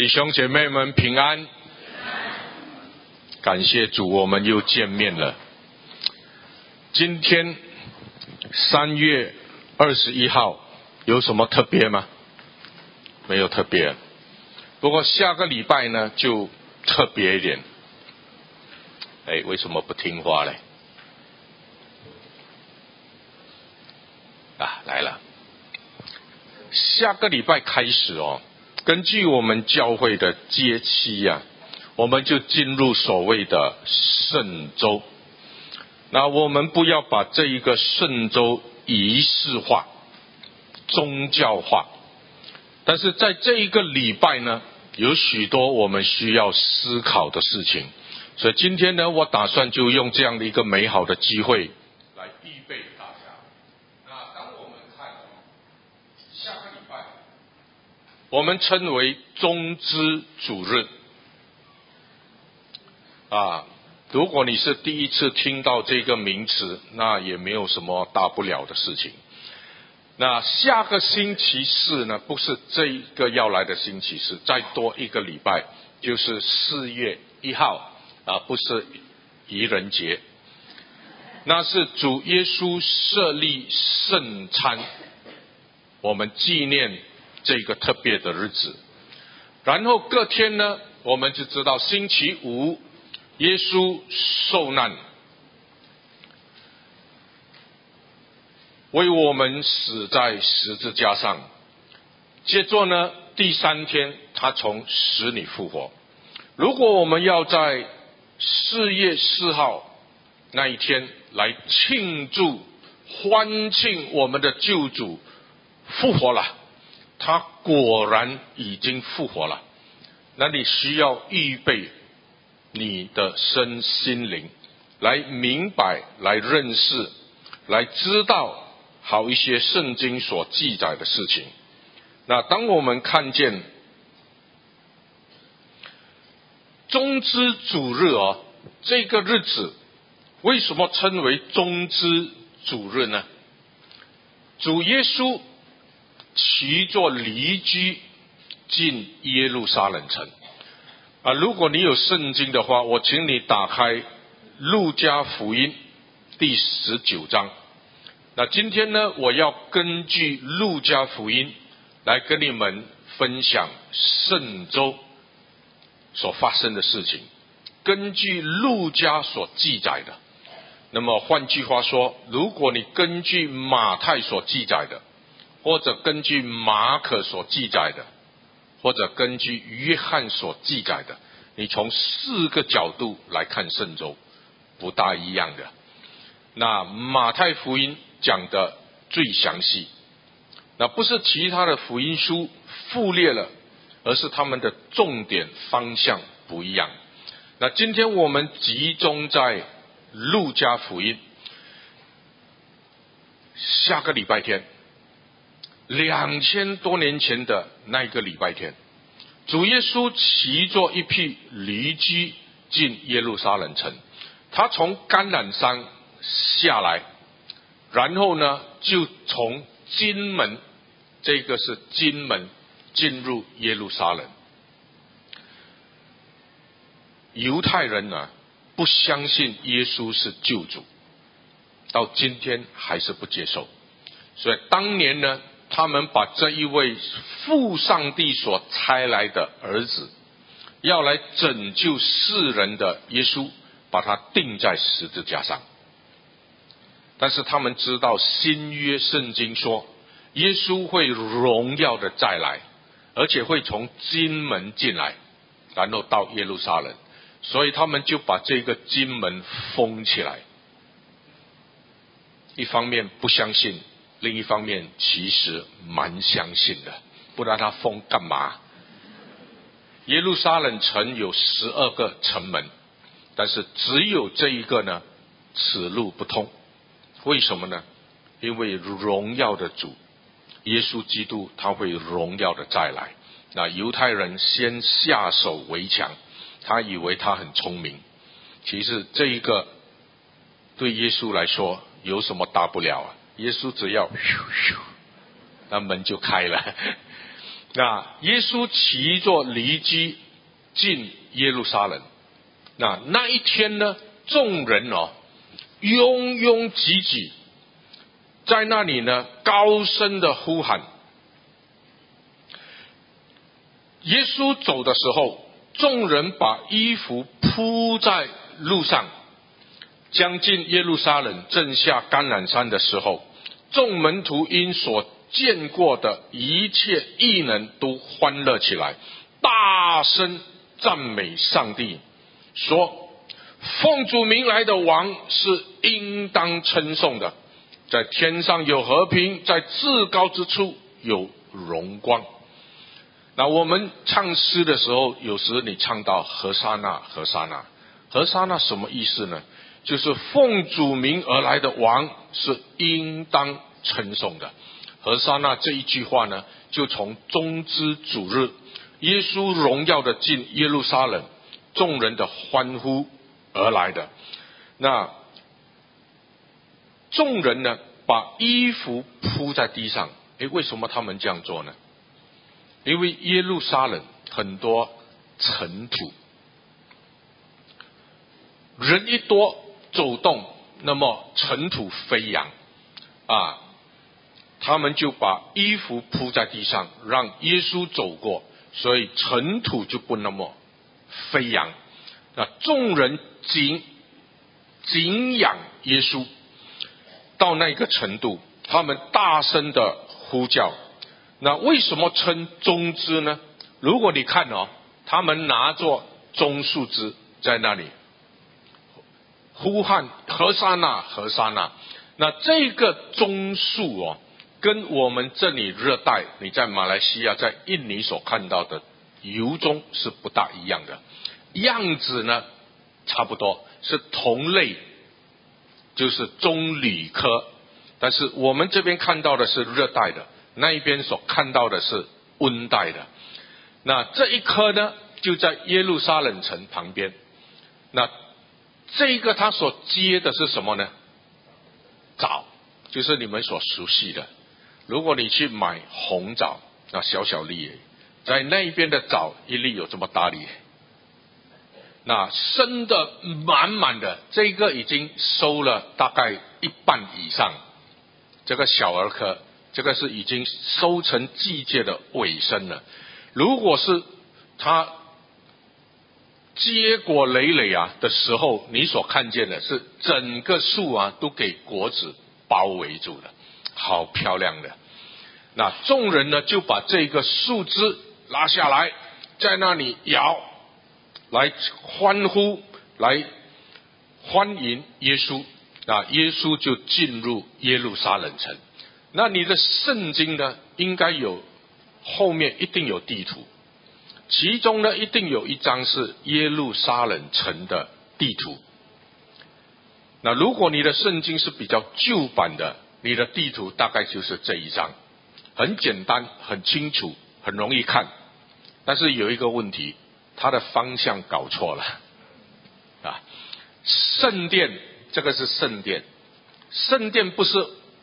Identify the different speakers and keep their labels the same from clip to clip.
Speaker 1: 弟兄姐妹们平安，感谢主，我们又见面了。今天三月二十一号有什么特别吗？没有特别。不过下个礼拜呢，就特别一点。哎，为什么不听话嘞？啊，来了。下个礼拜开始哦，根据我们教会的节期呀，我们就进入所谓的圣周。那我们不要把这一个圣周仪式化、宗教化，但是在这一个礼拜呢，有许多我们需要思考的事情。所以今天呢，我打算就用这样的一个美好的机会来预备大家。那当我们看下个礼拜，我们称为中之主任啊。如果你是第一次听到这个名词，那也没有什么大不了的事情。那下个星期四呢，不是这一个要来的星期四，再多一个礼拜就是四月一号啊，不是愚人节，那是主耶稣设立圣餐，我们纪念这个特别的日子。然后隔天呢，我们就知道星期五。耶稣受难，为我们死在十字架上。接着呢，第三天他从死里复活。如果我们要在四月四号那一天来庆祝、欢庆我们的救主复活了，他果然已经复活了，那你需要预备。你的身心灵，来明白、来认识、来知道好一些圣经所记载的事情。那当我们看见中之主日哦，这个日子为什么称为中之主日呢？主耶稣骑着离居进耶路撒冷城。啊，如果你有圣经的话，我请你打开《路加福音》第十九章。那今天呢，我要根据《路加福音》来跟你们分享圣周所发生的事情，根据路加所记载的。那么换句话说，如果你根据马太所记载的，或者根据马可所记载的，或者根据约翰所记载的，你从四个角度来看圣周，不大一样的。那马太福音讲的最详细，那不是其他的福音书附列了，而是他们的重点方向不一样。那今天我们集中在路加福音，下个礼拜天。两千多年前的那一个礼拜天，主耶稣骑着一匹驴驹进耶路撒冷城，他从橄榄山下来，然后呢，就从金门，这个是金门，进入耶路撒冷。犹太人呢，不相信耶稣是救主，到今天还是不接受，所以当年呢。他们把这一位父上帝所差来的儿子，要来拯救世人的耶稣，把他钉在十字架上。但是他们知道新约圣经说，耶稣会荣耀的再来，而且会从金门进来，然后到耶路撒冷，所以他们就把这个金门封起来。一方面不相信。另一方面，其实蛮相信的，不然他封干嘛？耶路撒冷城有十二个城门，但是只有这一个呢，此路不通。为什么呢？因为荣耀的主耶稣基督他会荣耀的再来。那犹太人先下手为强，他以为他很聪明，其实这一个对耶稣来说有什么大不了啊？耶稣只要咻咻，那门就开了。那耶稣骑着驴驹进耶路撒冷。那那一天呢，众人哦，拥拥挤挤，在那里呢，高声的呼喊。耶稣走的时候，众人把衣服铺在路上。将近耶路撒冷正下橄榄山的时候，众门徒因所见过的一切异能都欢乐起来，大声赞美上帝，说：“奉主名来的王是应当称颂的，在天上有和平，在至高之处有荣光。”那我们唱诗的时候，有时你唱到何沙那，何沙那，何沙那什么意思呢？就是奉主名而来的王是应当称颂的。何沙那这一句话呢，就从中之主日，耶稣荣耀的进耶路撒冷，众人的欢呼而来的。那众人呢，把衣服铺在地上。诶，为什么他们这样做呢？因为耶路撒冷很多尘土，人一多走动，那么尘土飞扬啊，他们就把衣服铺在地上，让耶稣走过，所以尘土就不那么飞扬。那众人敬敬仰耶稣到那个程度，他们大声的呼叫。那为什么称棕枝呢？如果你看哦，他们拿着棕树枝在那里呼喊何沙那何沙那，那这个棕树哦，跟我们这里热带你在马来西亚在印尼所看到的油棕是不大一样的，样子呢差不多是同类，就是棕榈科，但是我们这边看到的是热带的。那一边所看到的是温带的，那这一棵呢，就在耶路撒冷城旁边。那这一个它所接的是什么呢？枣，就是你们所熟悉的。如果你去买红枣，那小小粒，在那一边的枣一粒有这么大粒，那生的满满的，这个已经收了大概一半以上，这个小儿科。这个是已经收成季节的尾声了。如果是它结果累累啊的时候，你所看见的是整个树啊都给果子包围住了，好漂亮的。那众人呢就把这个树枝拉下来，在那里摇，来欢呼，来欢迎耶稣。那耶稣就进入耶路撒冷城。那你的圣经呢？应该有后面一定有地图，其中呢一定有一张是耶路撒冷城的地图。那如果你的圣经是比较旧版的，你的地图大概就是这一张，很简单、很清楚、很容易看。但是有一个问题，它的方向搞错了啊！圣殿这个是圣殿，圣殿不是。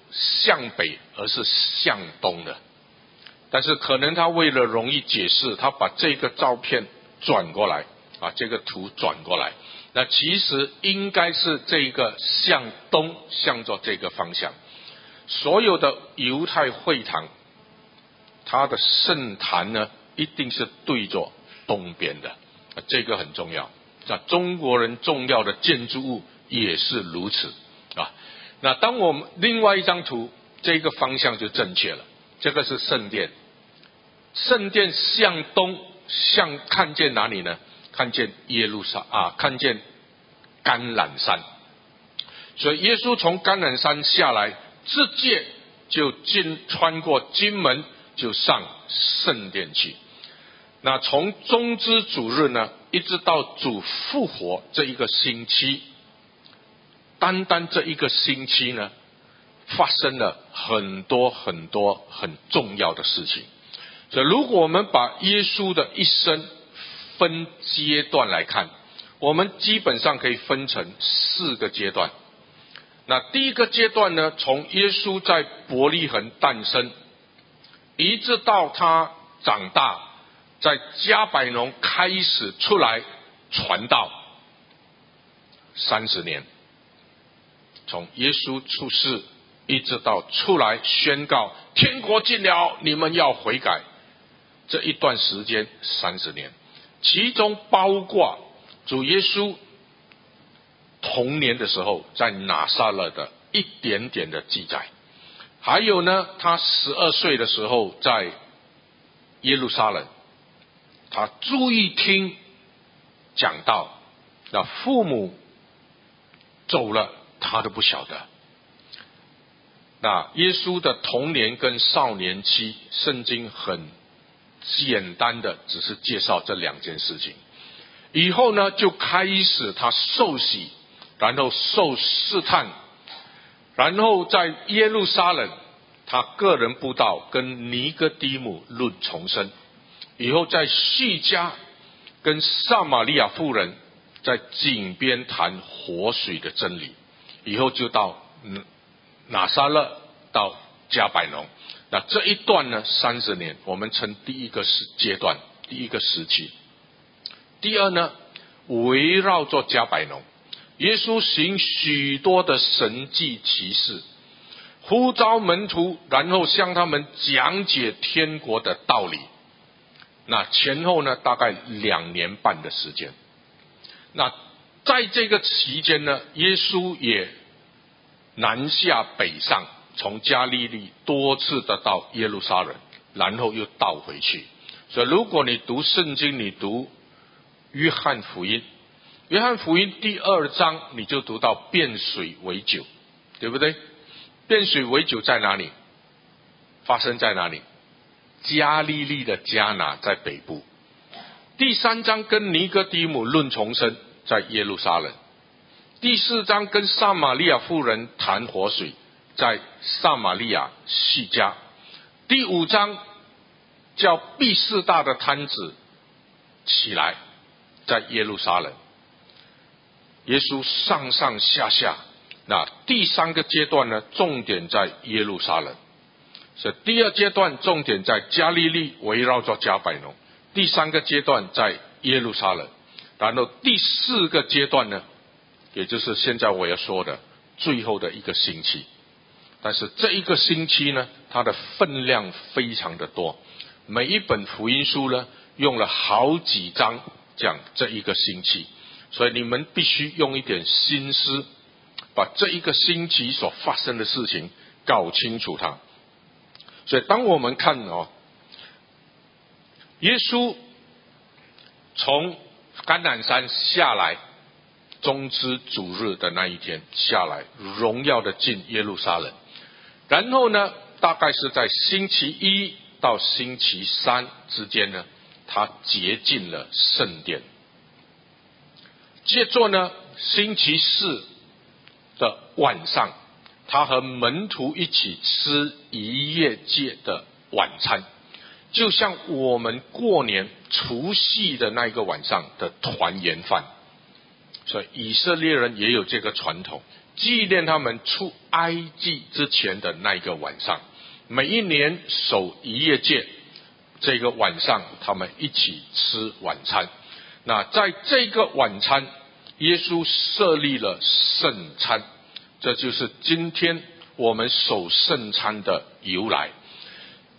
Speaker 1: 向北，而是向东的。但是可能他为了容易解释，他把这个照片转过来啊，这个图转过来。那其实应该是这个向东，向着这个方向。所有的犹太会堂，它的圣坛呢，一定是对着东边的。这个很重要。那中国人重要的建筑物也是如此啊。那当我们另外一张图，这个方向就正确了。这个是圣殿，圣殿向东，向看见哪里呢？看见耶路撒啊，看见橄榄山。所以耶稣从橄榄山下来，直接就进穿过金门，就上圣殿去。那从中之主日呢，一直到主复活这一个星期。单单这一个星期呢，发生了很多很多很重要的事情。所以，如果我们把耶稣的一生分阶段来看，我们基本上可以分成四个阶段。那第一个阶段呢，从耶稣在伯利恒诞生，一直到他长大，在加百农开始出来传道三十年，从耶稣出世一直到出来宣告天国近了，你们要悔改，这一段时间三十年，其中包括主耶稣童年的时候在拿撒勒的一点点的记载。还有呢，他十二岁的时候在耶路撒冷，他注意听讲道，那父母走了，他都不晓得。那耶稣的童年跟少年期，圣经很简单的只是介绍这两件事情。以后呢，就开始他受洗，然后受试探。然后在耶路撒冷，他个人布道跟尼哥底母论重生，以后在叙加跟撒玛利亚妇人在井边谈活水的真理，以后就到嗯拿撒勒到加百农，那这一段呢三十年，我们称第一个时阶段，第一个时期。第二呢，围绕着加百农。耶稣行许多的神迹奇事，呼召门徒，然后向他们讲解天国的道理。那前后呢，大概两年半的时间。那在这个期间呢，耶稣也南下北上，从加利利多次的到耶路撒冷，然后又倒回去。所以，如果你读圣经，你读约翰福音。约翰福音第二章，你就读到变水为酒，对不对？变水为酒在哪里？发生在哪里？加利利的迦拿在北部。第三章跟尼哥底母论重生，在耶路撒冷。第四章跟撒玛利亚妇人谈活水，在撒玛利亚细家。第五章叫毕士大的摊子起来，在耶路撒冷。耶稣上上下下，那第三个阶段呢？重点在耶路撒冷，是第二阶段重点在加利利，围绕着加百农。第三个阶段在耶路撒冷，然后第四个阶段呢，也就是现在我要说的最后的一个星期。但是这一个星期呢，它的分量非常的多，每一本福音书呢，用了好几章讲这一个星期。所以你们必须用一点心思，把这一个星期所发生的事情搞清楚它。所以当我们看哦，耶稣从橄榄山下来，中之主日的那一天下来，荣耀的进耶路撒冷，然后呢，大概是在星期一到星期三之间呢，他洁净了圣殿。接着呢，星期四的晚上，他和门徒一起吃一夜界的晚餐，就像我们过年除夕的那一个晚上的团圆饭。所以以色列人也有这个传统，纪念他们出埃及之前的那一个晚上，每一年守一夜界，这个晚上他们一起吃晚餐。那在这个晚餐，耶稣设立了圣餐，这就是今天我们守圣餐的由来。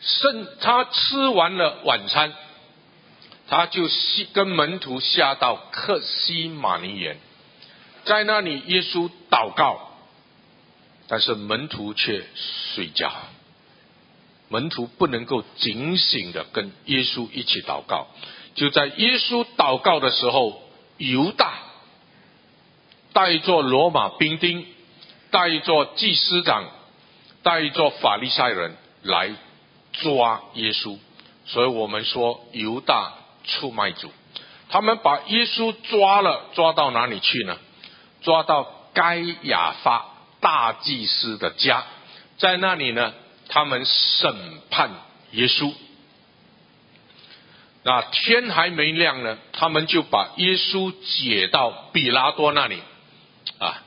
Speaker 1: 圣他吃完了晚餐，他就西跟门徒下到克西马尼园，在那里耶稣祷告，但是门徒却睡觉，门徒不能够警醒的跟耶稣一起祷告。就在耶稣祷告的时候，犹大带着罗马兵丁，带着祭司长，带着法利赛人来抓耶稣，所以我们说犹大出卖主。他们把耶稣抓了，抓到哪里去呢？抓到该亚法大祭司的家，在那里呢，他们审判耶稣。那天还没亮呢，他们就把耶稣解到比拉多那里，啊，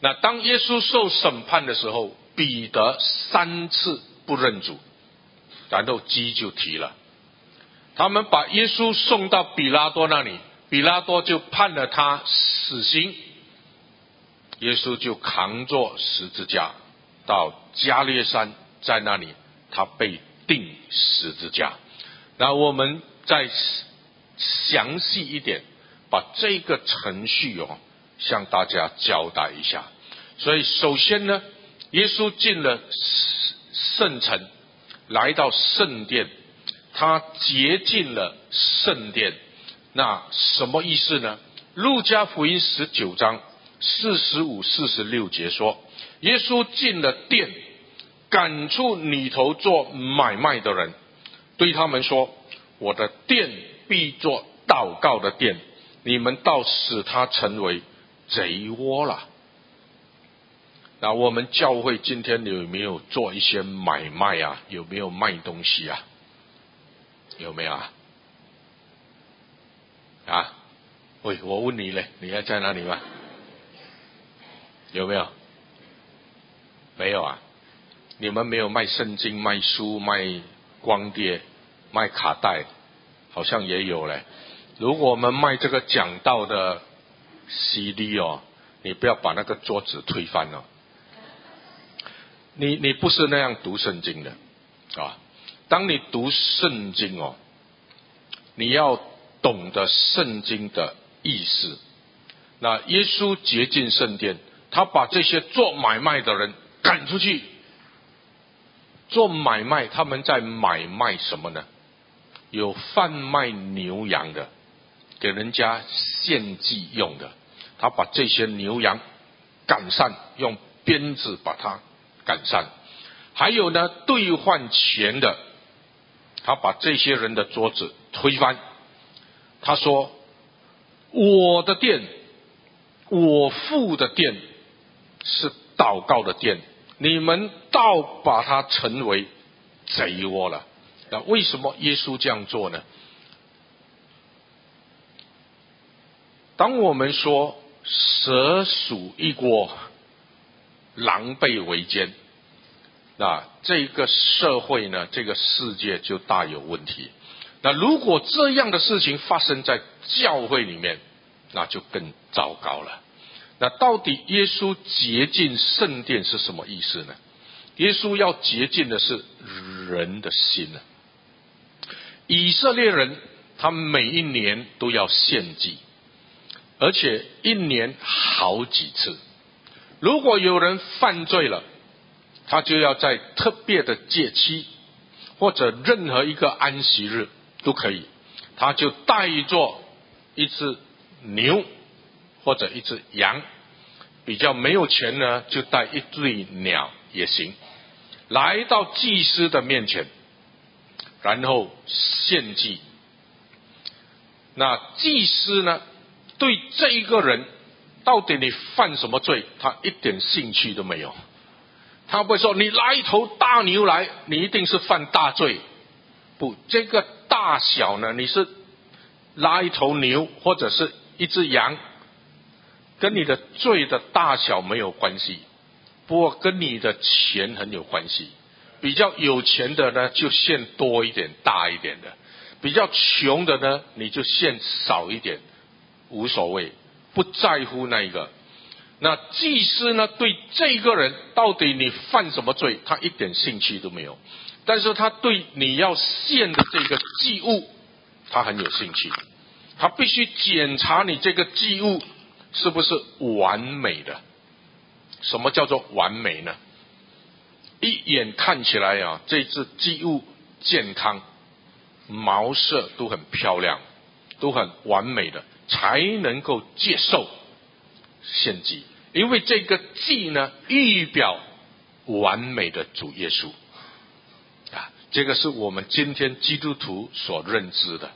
Speaker 1: 那当耶稣受审判的时候，彼得三次不认主，然后鸡就啼了，他们把耶稣送到比拉多那里，比拉多就判了他死刑。耶稣就扛着十字架到加列山，在那里他被钉十字架。那我们再详细一点，把这个程序哦，向大家交代一下。所以首先呢，耶稣进了圣城，来到圣殿，他洁净了圣殿。那什么意思呢？路加福音十九章。四十五、四十六节说，耶稣进了殿，赶出里头做买卖的人，对他们说：“我的殿必做祷告的殿，你们倒使他成为贼窝了。”那我们教会今天有没有做一些买卖啊？有没有卖东西啊？有没有啊？啊？喂，我问你嘞，你还在哪里吗？有没有？没有啊！你们没有卖圣经、卖书、卖光碟、卖卡带，好像也有嘞。如果我们卖这个讲道的 CD 哦，你不要把那个桌子推翻了。你你不是那样读圣经的啊！当你读圣经哦，你要懂得圣经的意思。那耶稣洁净圣殿。他把这些做买卖的人赶出去。做买卖，他们在买卖什么呢？有贩卖牛羊的，给人家献祭用的。他把这些牛羊赶散，用鞭子把它赶散。还有呢，兑换钱的，他把这些人的桌子推翻。他说：“我的店，我父的店。”是祷告的殿，你们倒把它成为贼窝了。那为什么耶稣这样做呢？当我们说蛇鼠一窝，狼狈为奸，那这个社会呢，这个世界就大有问题。那如果这样的事情发生在教会里面，那就更糟糕了。那到底耶稣洁净圣殿是什么意思呢？耶稣要洁净的是人的心呢。以色列人他每一年都要献祭，而且一年好几次。如果有人犯罪了，他就要在特别的节期或者任何一个安息日都可以，他就带着一只牛。或者一只羊，比较没有钱呢，就带一对鸟也行，来到祭司的面前，然后献祭。那祭司呢，对这一个人到底你犯什么罪，他一点兴趣都没有。他不会说你拉一头大牛来，你一定是犯大罪。不，这个大小呢，你是拉一头牛或者是一只羊。跟你的罪的大小没有关系，不过跟你的钱很有关系。比较有钱的呢，就献多一点、大一点的；比较穷的呢，你就献少一点，无所谓，不在乎那一个。那祭司呢，对这个人到底你犯什么罪，他一点兴趣都没有。但是他对你要献的这个祭物，他很有兴趣。他必须检查你这个祭物。是不是完美的？什么叫做完美呢？一眼看起来啊，这只鸡物健康，毛色都很漂亮，都很完美的，才能够接受献祭。因为这个祭呢，预表完美的主耶稣啊，这个是我们今天基督徒所认知的。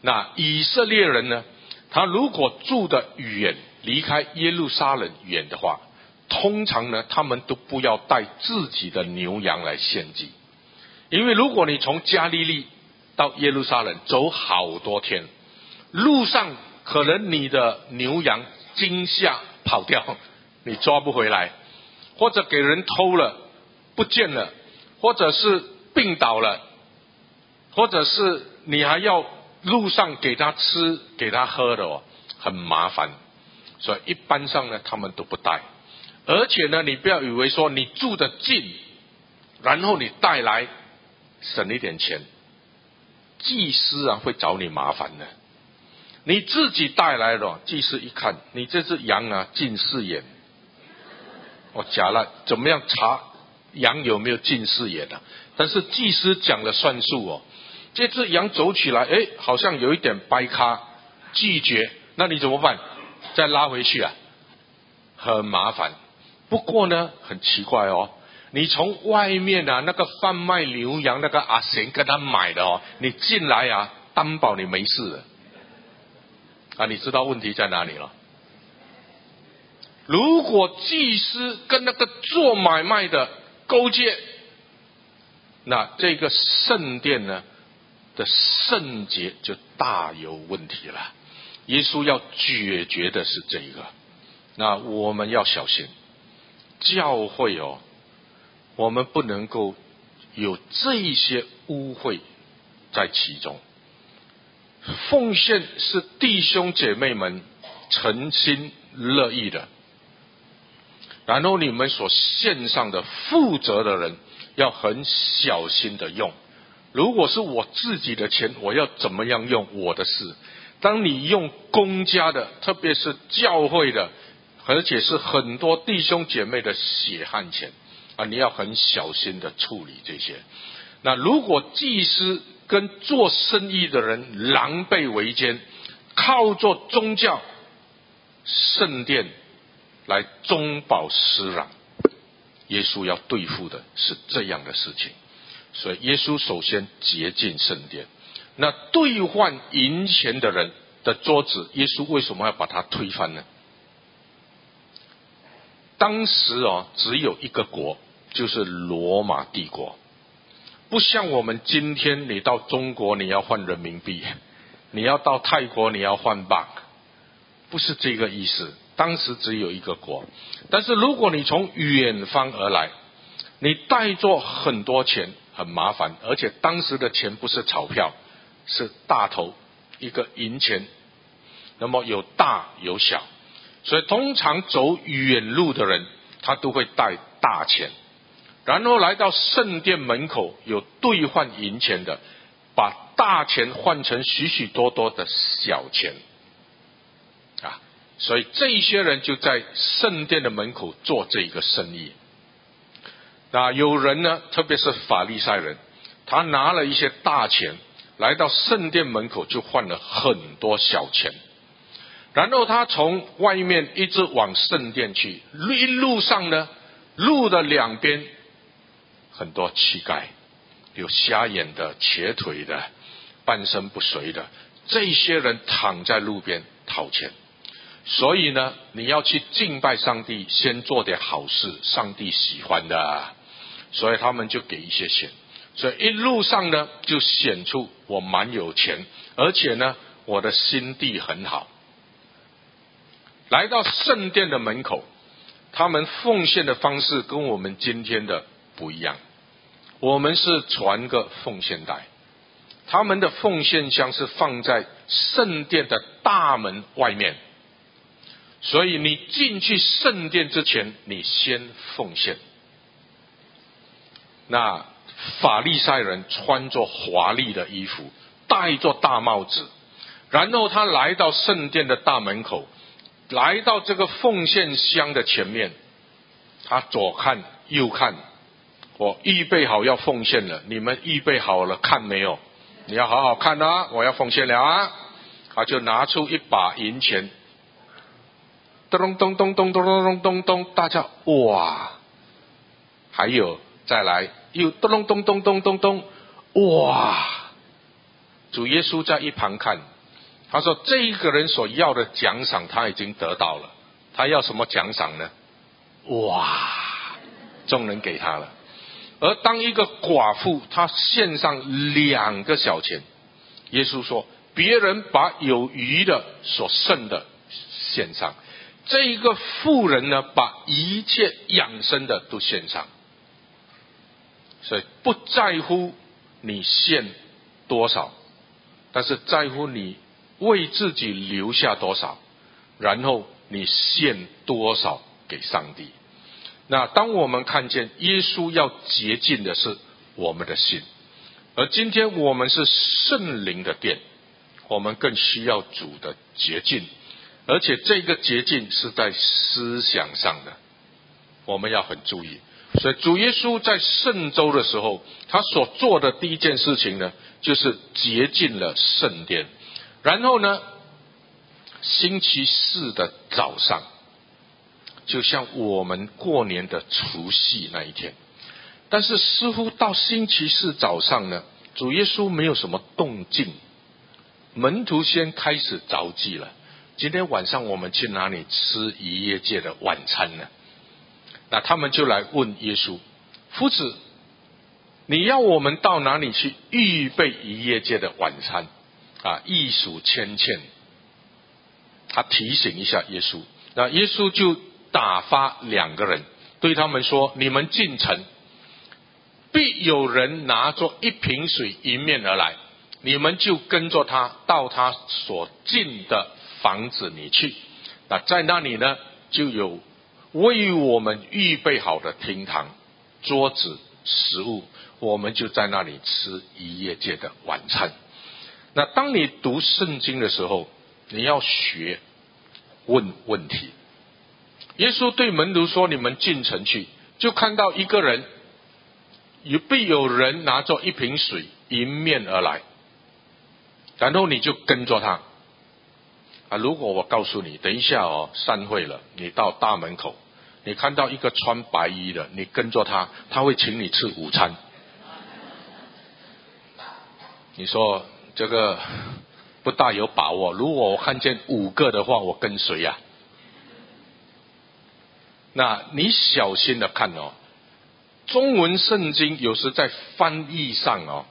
Speaker 1: 那以色列人呢？他如果住的远，离开耶路撒冷远的话，通常呢，他们都不要带自己的牛羊来献祭，因为如果你从加利利到耶路撒冷走好多天，路上可能你的牛羊惊吓跑掉，你抓不回来，或者给人偷了不见了，或者是病倒了，或者是你还要路上给他吃给他喝的哦，很麻烦。所以一般上呢，他们都不带。而且呢，你不要以为说你住的近，然后你带来省一点钱，祭司啊会找你麻烦的。你自己带来了，祭司一看，你这只羊啊近视眼，我假了，怎么样查羊有没有近视眼的？但是祭司讲了算数哦。这只羊走起来，哎，好像有一点掰咖，拒绝，那你怎么办？再拉回去啊，很麻烦。不过呢，很奇怪哦，你从外面啊那个贩卖牛羊那个阿贤跟他买的哦，你进来啊，担保你没事的。啊，你知道问题在哪里了？如果祭司跟那个做买卖的勾结，那这个圣殿呢？的圣洁就大有问题了。耶稣要解决的是这个，那我们要小心，教会哦，我们不能够有这些污秽在其中。奉献是弟兄姐妹们诚心乐意的，然后你们所献上的负责的人要很小心的用。如果是我自己的钱，我要怎么样用我的事？当你用公家的，特别是教会的，而且是很多弟兄姐妹的血汗钱啊，你要很小心的处理这些。那如果祭司跟做生意的人狼狈为奸，靠做宗教圣殿来中饱私囊，耶稣要对付的是这样的事情。所以，耶稣首先洁净圣殿。那兑换银钱的人的桌子，耶稣为什么要把它推翻呢？当时哦，只有一个国，就是罗马帝国。不像我们今天，你到中国你要换人民币，你要到泰国你要换 b 不是这个意思。当时只有一个国，但是如果你从远方而来，你带着很多钱。很麻烦，而且当时的钱不是钞票，是大头一个银钱，那么有大有小，所以通常走远路的人，他都会带大钱，然后来到圣殿门口有兑换银钱的，把大钱换成许许多多的小钱，啊，所以这一些人就在圣殿的门口做这个生意。那有人呢，特别是法利赛人，他拿了一些大钱来到圣殿门口，就换了很多小钱，然后他从外面一直往圣殿去，一路上呢，路的两边很多乞丐，有瞎眼的、瘸腿的、半身不遂的，这些人躺在路边讨钱。所以呢，你要去敬拜上帝，先做点好事，上帝喜欢的。所以他们就给一些钱，所以一路上呢就显出我蛮有钱，而且呢我的心地很好。来到圣殿的门口，他们奉献的方式跟我们今天的不一样。我们是传个奉献袋，他们的奉献箱是放在圣殿的大门外面，所以你进去圣殿之前，你先奉献。那法利赛人穿着华丽的衣服，戴着大帽子，然后他来到圣殿的大门口，来到这个奉献箱的前面，他左看右看，我预备好要奉献了，你们预备好了看没有？你要好好看啊！我要奉献了啊！他就拿出一把银钱，咚咚咚咚咚咚咚咚咚，大家哇！还有再来。又咚咚咚咚咚咚，哇！主耶稣在一旁看，他说：“这一个人所要的奖赏他已经得到了，他要什么奖赏呢？”哇！众人给他了。而当一个寡妇，她献上两个小钱，耶稣说：“别人把有余的、所剩的献上，这一个妇人呢，把一切养生的都献上。”所以不在乎你献多少，但是在乎你为自己留下多少，然后你献多少给上帝。那当我们看见耶稣要洁净的是我们的心，而今天我们是圣灵的殿，我们更需要主的洁净，而且这个洁净是在思想上的，我们要很注意。所以主耶稣在圣周的时候，他所做的第一件事情呢，就是洁净了圣殿，然后呢，星期四的早上。就像我们过年的除夕那一天，但是似乎到星期四早上呢，主耶稣没有什么动静，门徒先开始着急了。今天晚上我们去哪里吃一夜界的晚餐呢？那他们就来问耶稣：“夫子，你要我们到哪里去预备一夜界的晚餐？”啊，艺术千千，他提醒一下耶稣，那耶稣就。打发两个人对他们说：“你们进城，必有人拿着一瓶水迎面而来，你们就跟着他到他所进的房子里去。那在那里呢，就有为我们预备好的厅堂、桌子、食物，我们就在那里吃一夜界的晚餐。那当你读圣经的时候，你要学问问题。”耶稣对门徒说：“你们进城去，就看到一个人，有必有人拿着一瓶水迎面而来，然后你就跟着他。啊，如果我告诉你，等一下哦，散会了，你到大门口，你看到一个穿白衣的，你跟着他，他会请你吃午餐。你说这个不大有把握。如果我看见五个的话，我跟谁呀？”那你小心的看哦，中文圣经有时在翻译上哦，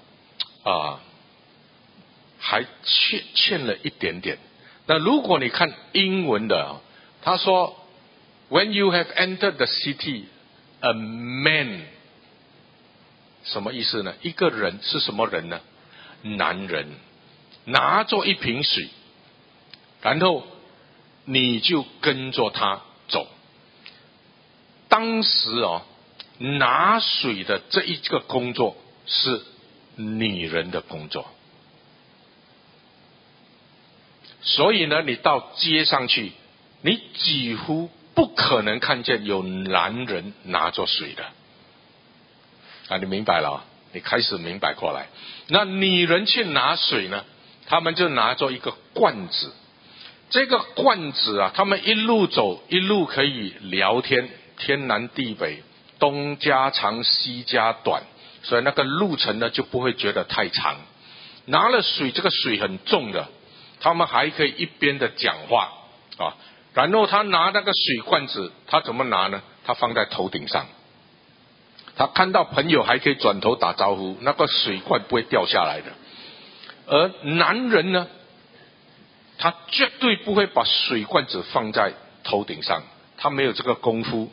Speaker 1: 啊，还欠欠了一点点。那如果你看英文的，他说，When you have entered the city, a man，什么意思呢？一个人是什么人呢？男人拿着一瓶水，然后你就跟着他。当时哦，拿水的这一个工作是女人的工作，所以呢，你到街上去，你几乎不可能看见有男人拿着水的啊！你明白了？你开始明白过来。那女人去拿水呢？他们就拿着一个罐子，这个罐子啊，他们一路走一路可以聊天。天南地北，东家长西家短，所以那个路程呢就不会觉得太长。拿了水，这个水很重的，他们还可以一边的讲话啊。然后他拿那个水罐子，他怎么拿呢？他放在头顶上，他看到朋友还可以转头打招呼，那个水罐不会掉下来的。而男人呢，他绝对不会把水罐子放在头顶上，他没有这个功夫。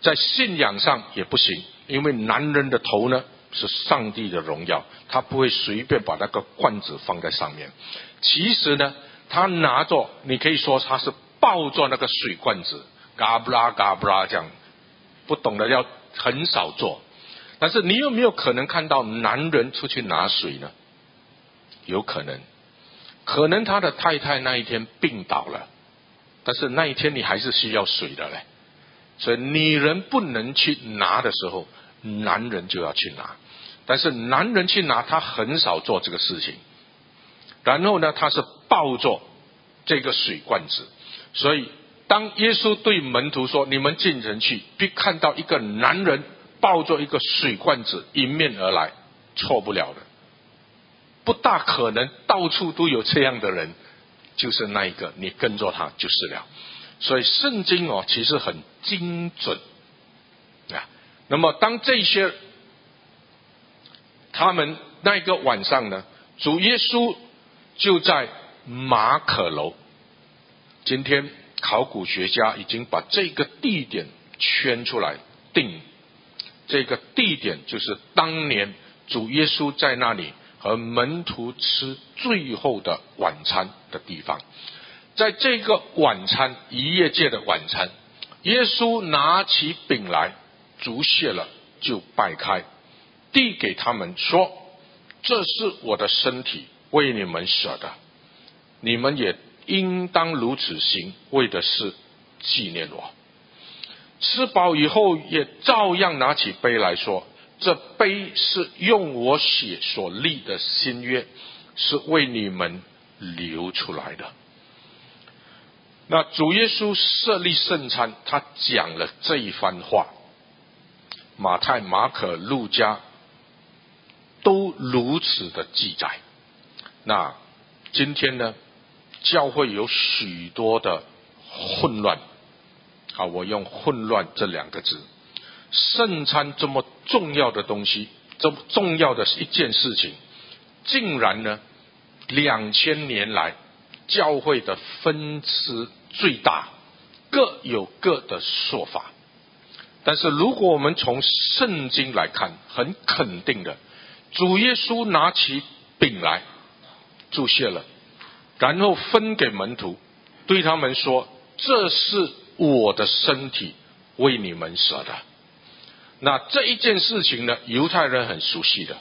Speaker 1: 在信仰上也不行，因为男人的头呢是上帝的荣耀，他不会随便把那个罐子放在上面。其实呢，他拿着，你可以说他是抱着那个水罐子，嘎布拉嘎布拉这样，不懂的要很少做。但是你有没有可能看到男人出去拿水呢？有可能，可能他的太太那一天病倒了，但是那一天你还是需要水的嘞。所以女人不能去拿的时候，男人就要去拿。但是男人去拿，他很少做这个事情。然后呢，他是抱着这个水罐子。所以当耶稣对门徒说：“你们进城去，必看到一个男人抱着一个水罐子迎面而来。”错不了的，不大可能到处都有这样的人，就是那一个，你跟着他就是了。所以圣经哦，其实很精准啊。那么当这些他们那一个晚上呢，主耶稣就在马可楼。今天考古学家已经把这个地点圈出来，定这个地点就是当年主耶稣在那里和门徒吃最后的晚餐的地方。在这个晚餐一夜界的晚餐，耶稣拿起饼来，足谢了，就掰开，递给他们说：“这是我的身体，为你们舍的，你们也应当如此行，为的是纪念我。”吃饱以后，也照样拿起杯来说：“这杯是用我血所立的新约，是为你们流出来的。”那主耶稣设立圣餐，他讲了这一番话。马太、马可、路加都如此的记载。那今天呢，教会有许多的混乱。啊，我用“混乱”这两个字。圣餐这么重要的东西，这么重要的一件事情，竟然呢，两千年来教会的分支最大，各有各的说法。但是如果我们从圣经来看，很肯定的，主耶稣拿起饼来，注谢了，然后分给门徒，对他们说：“这是。”我的身体为你们舍的，那这一件事情呢？犹太人很熟悉的，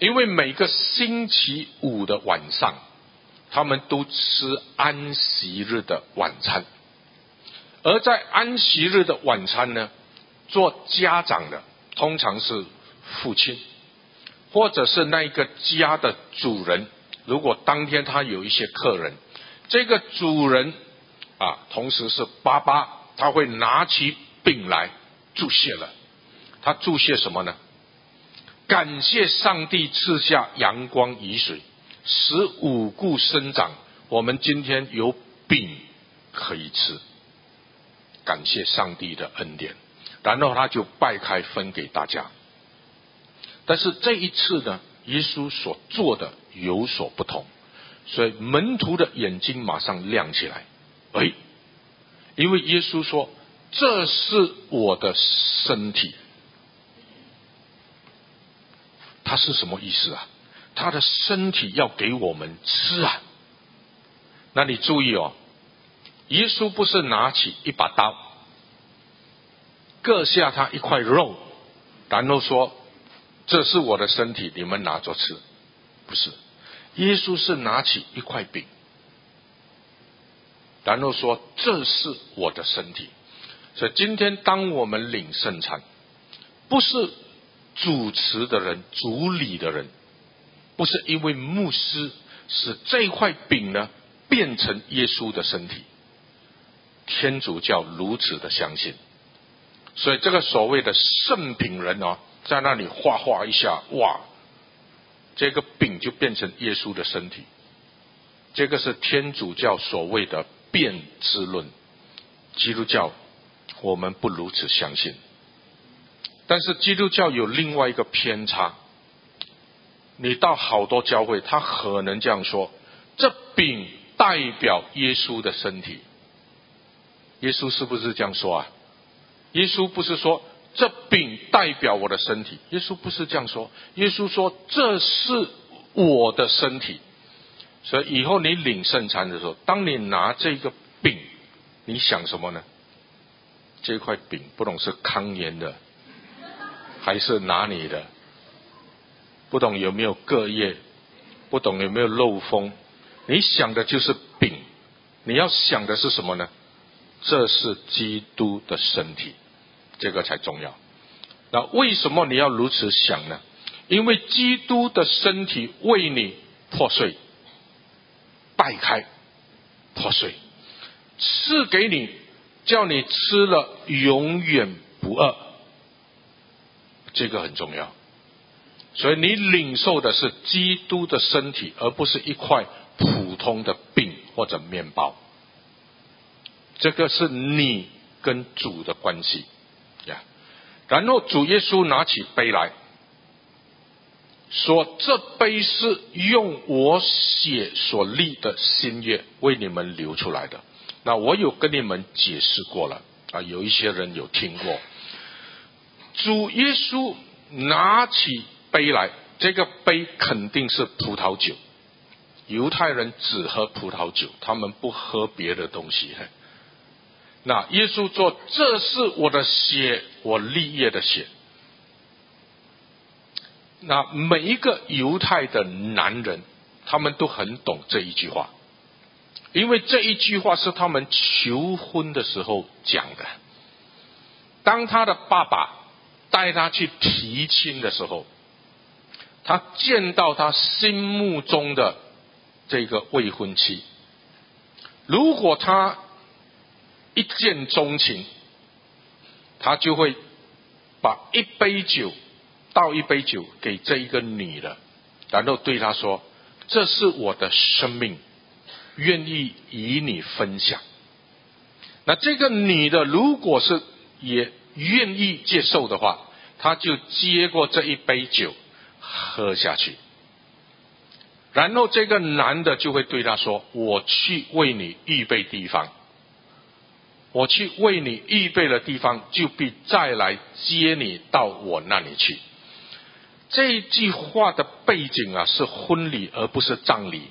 Speaker 1: 因为每个星期五的晚上，他们都吃安息日的晚餐，而在安息日的晚餐呢，做家长的通常是父亲，或者是那一个家的主人。如果当天他有一些客人，这个主人。啊，同时是爸爸，他会拿起饼来注谢了。他注谢什么呢？感谢上帝赐下阳光雨水，使五谷生长。我们今天有饼可以吃，感谢上帝的恩典。然后他就掰开分给大家。但是这一次呢，耶稣所做的有所不同，所以门徒的眼睛马上亮起来。哎，因为耶稣说：“这是我的身体。”他是什么意思啊？他的身体要给我们吃啊！那你注意哦，耶稣不是拿起一把刀，割下他一块肉，然后说：“这是我的身体，你们拿着吃。”不是，耶稣是拿起一块饼。然后说：“这是我的身体。”所以今天当我们领圣餐，不是主持的人、主礼的人，不是因为牧师使这块饼呢变成耶稣的身体。天主教如此的相信，所以这个所谓的圣品人哦，在那里画画一下，哇，这个饼就变成耶稣的身体。这个是天主教所谓的。变之论，基督教我们不如此相信，但是基督教有另外一个偏差。你到好多教会，他可能这样说：这饼代表耶稣的身体。耶稣是不是这样说啊？耶稣不是说这饼代表我的身体，耶稣不是这样说。耶稣说这是我的身体。所以以后你领圣餐的时候，当你拿这个饼，你想什么呢？这块饼不懂是康源的，还是哪里的？不懂有没有隔夜？不懂有没有漏风？你想的就是饼，你要想的是什么呢？这是基督的身体，这个才重要。那为什么你要如此想呢？因为基督的身体为你破碎。掰开，破碎，赐给你，叫你吃了永远不饿。这个很重要，所以你领受的是基督的身体，而不是一块普通的饼或者面包。这个是你跟主的关系呀。然后主耶稣拿起杯来。说这杯是用我血所立的新约为你们流出来的。那我有跟你们解释过了啊，有一些人有听过。主耶稣拿起杯来，这个杯肯定是葡萄酒。犹太人只喝葡萄酒，他们不喝别的东西。那耶稣说：“这是我的血，我立业的血。”那每一个犹太的男人，他们都很懂这一句话，因为这一句话是他们求婚的时候讲的。当他的爸爸带他去提亲的时候，他见到他心目中的这个未婚妻，如果他一见钟情，他就会把一杯酒。倒一杯酒给这一个女的，然后对她说：“这是我的生命，愿意与你分享。”那这个女的如果是也愿意接受的话，她就接过这一杯酒喝下去。然后这个男的就会对她说：“我去为你预备地方，我去为你预备的地方，就必再来接你到我那里去。”这句话的背景啊，是婚礼而不是葬礼，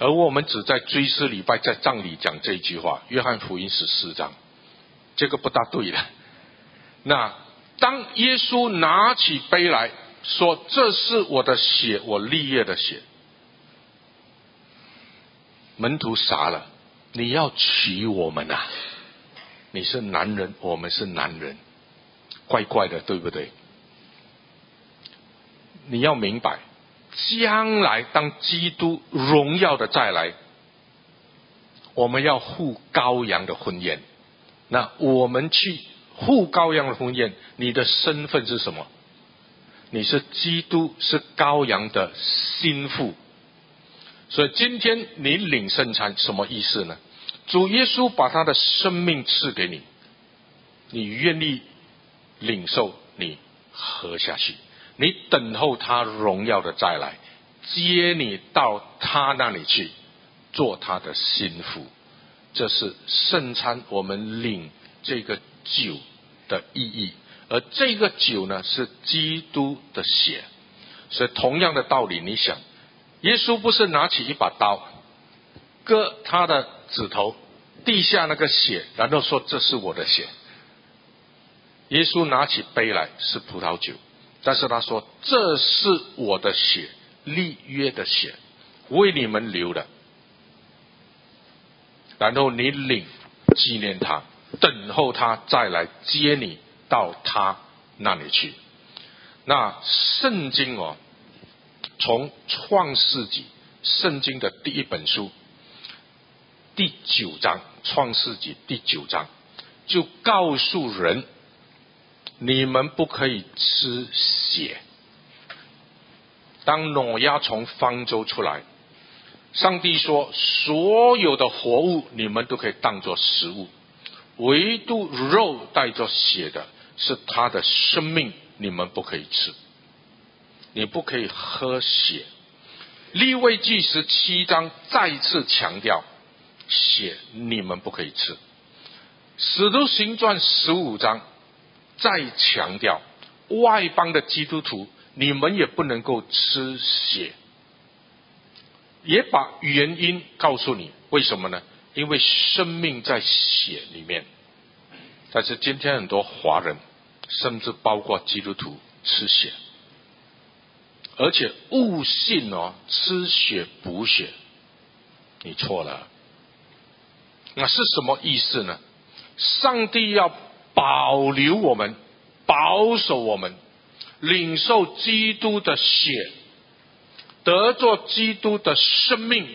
Speaker 1: 而我们只在追思礼拜，在葬礼讲这句话。约翰福音十四章，这个不大对的。那当耶稣拿起杯来说：“这是我的血，我立业的血。”门徒傻了，你要娶我们啊？你是男人，我们是男人，怪怪的，对不对？你要明白，将来当基督荣耀的再来，我们要护羔羊的婚宴。那我们去护羔羊的婚宴，你的身份是什么？你是基督，是羔羊的心腹。所以今天你领圣餐什么意思呢？主耶稣把他的生命赐给你，你愿意领受，你喝下去。你等候他荣耀的再来，接你到他那里去，做他的心腹。这是圣餐，我们领这个酒的意义。而这个酒呢，是基督的血。所以同样的道理，你想，耶稣不是拿起一把刀，割他的指头，地下那个血，然后说这是我的血。耶稣拿起杯来，是葡萄酒。但是他说：“这是我的血，立约的血，为你们流的。然后你领纪念他，等候他再来接你到他那里去。那圣经哦，从创世纪，圣经的第一本书第九章，创世纪第九章就告诉人。”你们不可以吃血。当挪亚从方舟出来，上帝说：所有的活物你们都可以当做食物，唯独肉带着血的，是他的生命，你们不可以吃。你不可以喝血。立位记十七章再次强调，血你们不可以吃。使徒行传十五章。再强调，外邦的基督徒，你们也不能够吃血，也把原因告诉你，为什么呢？因为生命在血里面。但是今天很多华人，甚至包括基督徒吃血，而且误信哦，吃血补血，你错了。那是什么意思呢？上帝要。保留我们，保守我们，领受基督的血，得做基督的生命，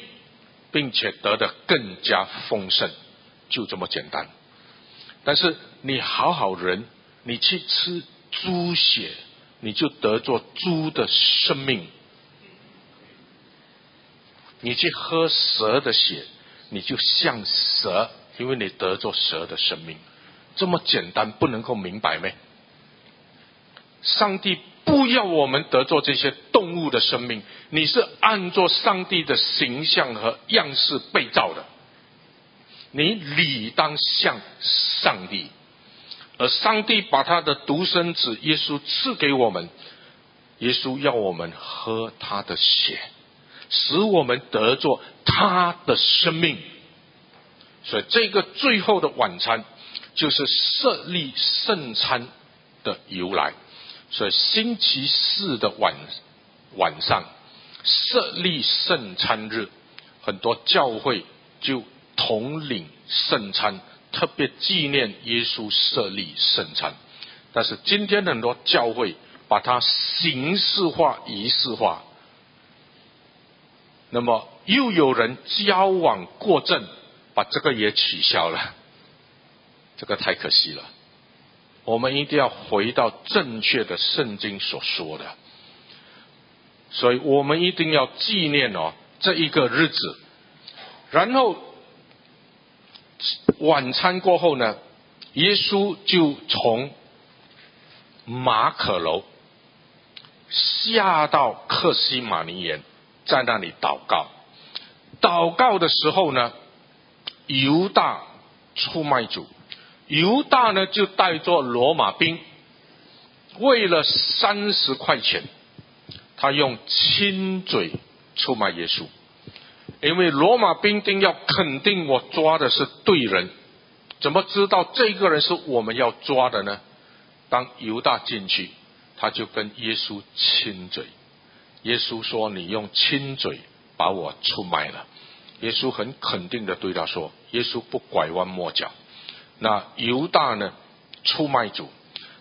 Speaker 1: 并且得的更加丰盛，就这么简单。但是你好好人，你去吃猪血，你就得做猪的生命；你去喝蛇的血，你就像蛇，因为你得做蛇的生命。这么简单，不能够明白没？上帝不要我们得做这些动物的生命，你是按照上帝的形象和样式被造的，你理当像上帝。而上帝把他的独生子耶稣赐给我们，耶稣要我们喝他的血，使我们得做他的生命。所以这个最后的晚餐就是设立圣餐的由来。所以星期四的晚晚上设立圣餐日，很多教会就统领圣餐，特别纪念耶稣设立圣餐。但是今天很多教会把它形式化、仪式化，那么又有人交往过正，把这个也取消了，这个太可惜了。我们一定要回到正确的圣经所说的，所以我们一定要纪念哦这一个日子，然后晚餐过后呢，耶稣就从马可楼下到克西马尼园，在那里祷告。祷告的时候呢，犹大出卖主。犹大呢，就带着罗马兵，为了三十块钱，他用亲嘴出卖耶稣。因为罗马兵丁要肯定我抓的是对人，怎么知道这个人是我们要抓的呢？当犹大进去，他就跟耶稣亲嘴。耶稣说：“你用亲嘴把我出卖了。”耶稣很肯定的对他说：“耶稣不拐弯抹角。”那犹大呢，出卖主，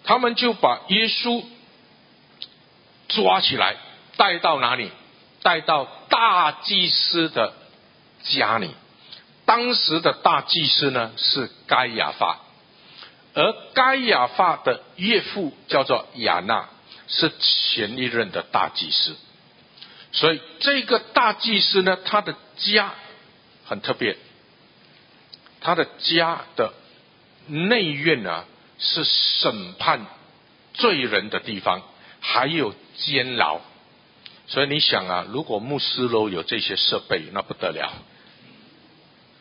Speaker 1: 他们就把耶稣抓起来，带到哪里？带到大祭司的家里。当时的大祭司呢是该亚法，而该亚法的岳父叫做亚纳，是前一任的大祭司。所以这个大祭司呢，他的家很特别，他的家的。内院啊，是审判罪人的地方，还有监牢。所以你想啊，如果牧师楼有这些设备，那不得了。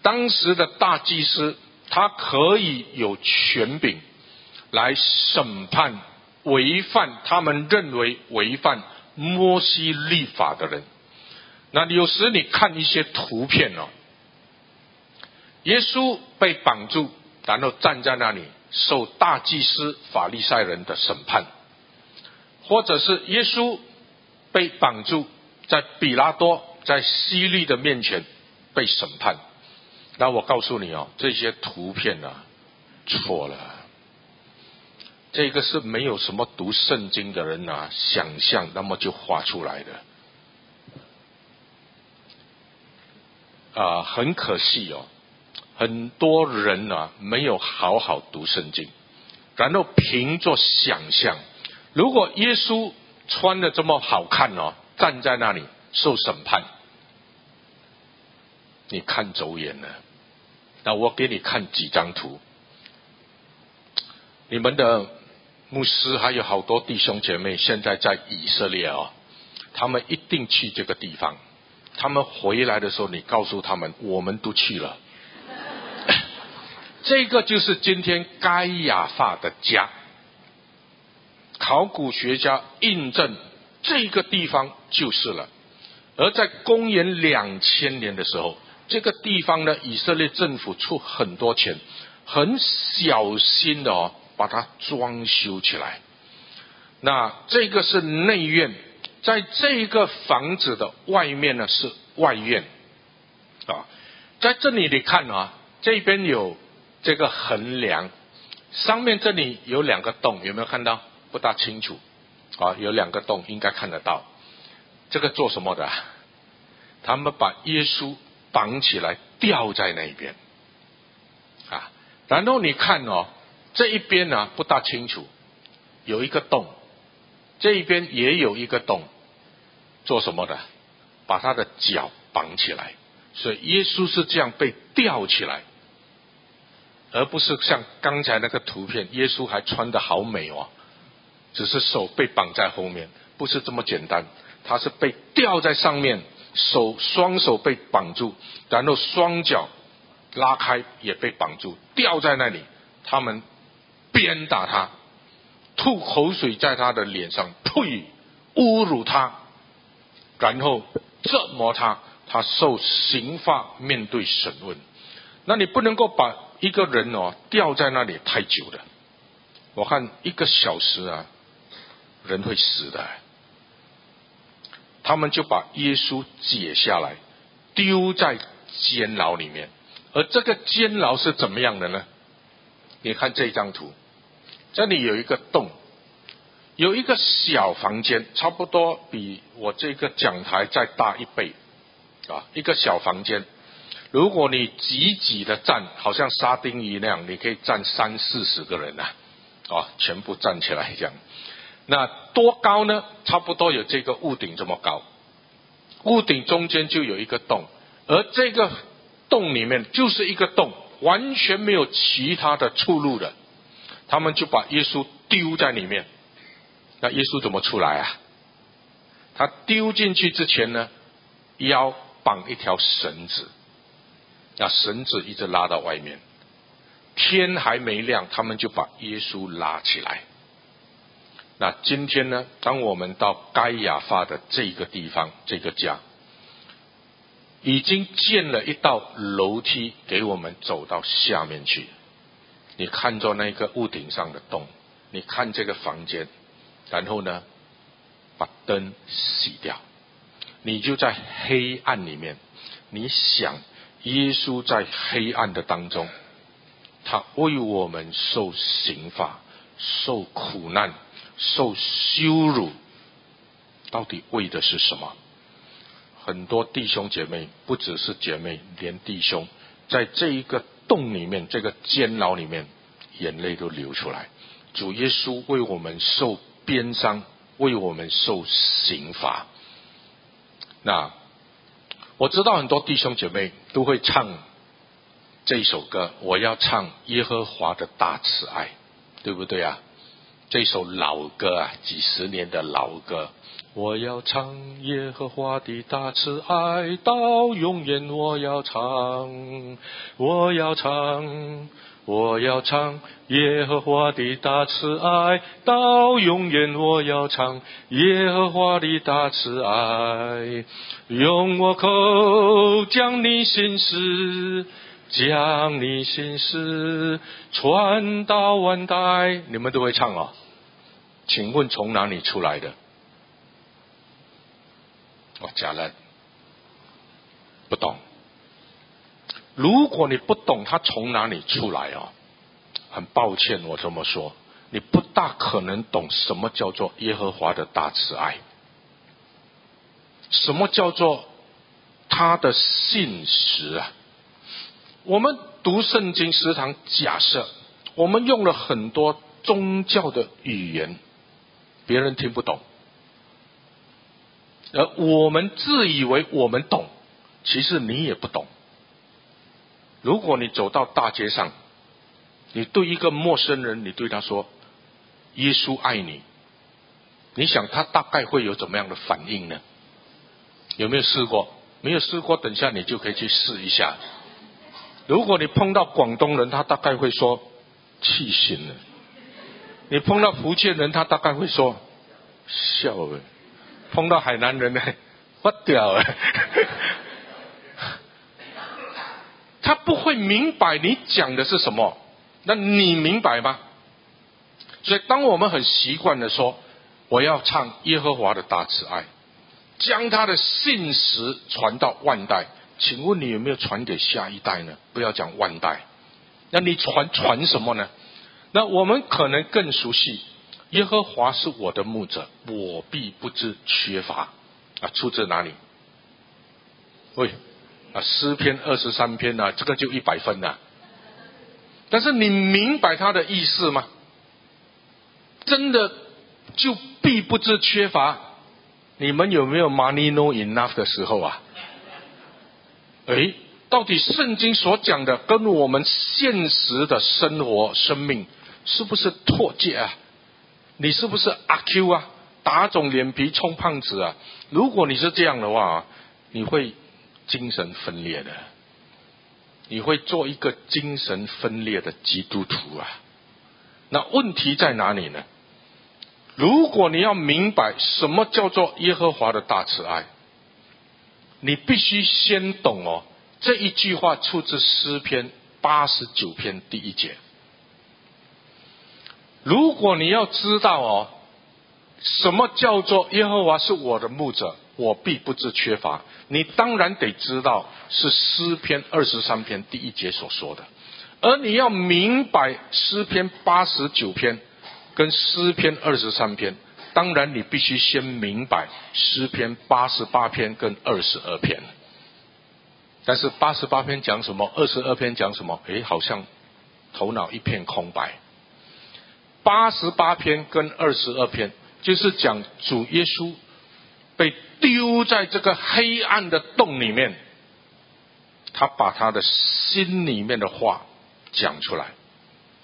Speaker 1: 当时的大祭司，他可以有权柄来审判违反他们认为违反摩西立法的人。那有时你看一些图片哦，耶稣被绑住。然后站在那里受大祭司法利赛人的审判，或者是耶稣被绑住在比拉多在希律的面前被审判。那我告诉你哦，这些图片啊错了，这个是没有什么读圣经的人啊想象，那么就画出来的。啊，很可惜哦。很多人呢没有好好读圣经，然后凭着想象，如果耶稣穿的这么好看哦，站在那里受审判，你看走眼了。那我给你看几张图，你们的牧师还有好多弟兄姐妹现在在以色列哦，他们一定去这个地方，他们回来的时候，你告诉他们，我们都去了。这个就是今天该亚法的家。考古学家印证这个地方就是了。而在公元两千年的时候，这个地方呢，以色列政府出很多钱，很小心的哦，把它装修起来。那这个是内院，在这个房子的外面呢是外院啊，在这里你看啊，这边有。这个横梁上面这里有两个洞，有没有看到？不大清楚。啊，有两个洞，应该看得到。这个做什么的？他们把耶稣绑起来吊在那边。啊，然后你看哦，这一边呢不大清楚，有一个洞，这一边也有一个洞，做什么的？把他的脚绑起来。所以耶稣是这样被吊起来。而不是像刚才那个图片，耶稣还穿的好美哦，只是手被绑在后面，不是这么简单，他是被吊在上面，手双手被绑住，然后双脚拉开也被绑住，吊在那里，他们鞭打他，吐口水在他的脸上，呸，侮辱他，然后折磨他，他受刑罚，面对审问。那你不能够把一个人哦吊在那里太久的，我看一个小时啊，人会死的。他们就把耶稣解下来，丢在监牢里面。而这个监牢是怎么样的呢？你看这张图，这里有一个洞，有一个小房间，差不多比我这个讲台再大一倍啊，一个小房间。如果你挤挤的站，好像沙丁鱼那样，你可以站三四十个人呐，啊，全部站起来这样。那多高呢？差不多有这个屋顶这么高，屋顶中间就有一个洞，而这个洞里面就是一个洞，完全没有其他的出路的。他们就把耶稣丢在里面。那耶稣怎么出来啊？他丢进去之前呢，腰绑一条绳子，那绳子一直拉到外面。天还没亮，他们就把耶稣拉起来。那今天呢？当我们到该亚发的这个地方，这个家，已经建了一道楼梯给我们走到下面去。你看着那个屋顶上的洞，你看这个房间，然后呢，把灯熄掉，你就在黑暗里面。你想，耶稣在黑暗的当中，他为我们受刑罚，受苦难。受羞辱，到底为的是什么？很多弟兄姐妹，不只是姐妹，连弟兄，在这一个洞里面，这个监牢里面，眼泪都流出来。主耶稣为我们受鞭伤，为我们受刑罚。那我知道很多弟兄姐妹都会唱这一首歌，我要唱耶和华的大慈爱，对不对啊？这首老歌啊，几十年的老歌。我要唱耶和华的大慈爱到永远，我要唱，我要唱，我要唱耶和华的大慈爱到永远，我要唱耶和华的大慈爱，用我口将你心事。将你心事传到万代，你们都会唱哦。请问从哪里出来的？我讲了，不懂。如果你不懂他从哪里出来哦，很抱歉我这么说，你不大可能懂什么叫做耶和华的大慈爱，什么叫做他的信实啊？我们读圣经时常假设，我们用了很多宗教的语言，别人听不懂，而我们自以为我们懂，其实你也不懂。如果你走到大街上，你对一个陌生人，你对他说“耶稣爱你”，你想他大概会有怎么样的反应呢？有没有试过？没有试过，等下你就可以去试一下。如果你碰到广东人，他大概会说气醒了；你碰到福建人，他大概会说笑了；碰到海南人呢，不屌了。他不会明白你讲的是什么，那你明白吗？所以，当我们很习惯的说我要唱耶和华的大慈爱，将他的信实传到万代。请问你有没有传给下一代呢？不要讲万代，那你传传什么呢？那我们可能更熟悉耶和华是我的牧者，我必不知缺乏啊！出自哪里？喂啊，诗篇二十三篇呐，这个就一百分呐。但是你明白他的意思吗？真的就必不知缺乏？你们有没有 money no enough 的时候啊？哎，到底圣经所讲的跟我们现实的生活、生命是不是脱节啊？你是不是阿 Q 啊？打肿脸皮充胖子啊？如果你是这样的话啊，你会精神分裂的，你会做一个精神分裂的基督徒啊？那问题在哪里呢？如果你要明白什么叫做耶和华的大慈爱，你必须先懂哦。这一句话出自诗篇八十九篇第一节。如果你要知道哦，什么叫做耶和华是我的牧者，我必不知缺乏。你当然得知道是诗篇二十三篇第一节所说的。而你要明白诗篇八十九篇跟诗篇二十三篇，当然你必须先明白诗篇八十八篇跟二十二篇。但是八十八篇讲什么？二十二篇讲什么？诶，好像头脑一片空白。八十八篇跟二十二篇就是讲主耶稣被丢在这个黑暗的洞里面，他把他的心里面的话。讲出来，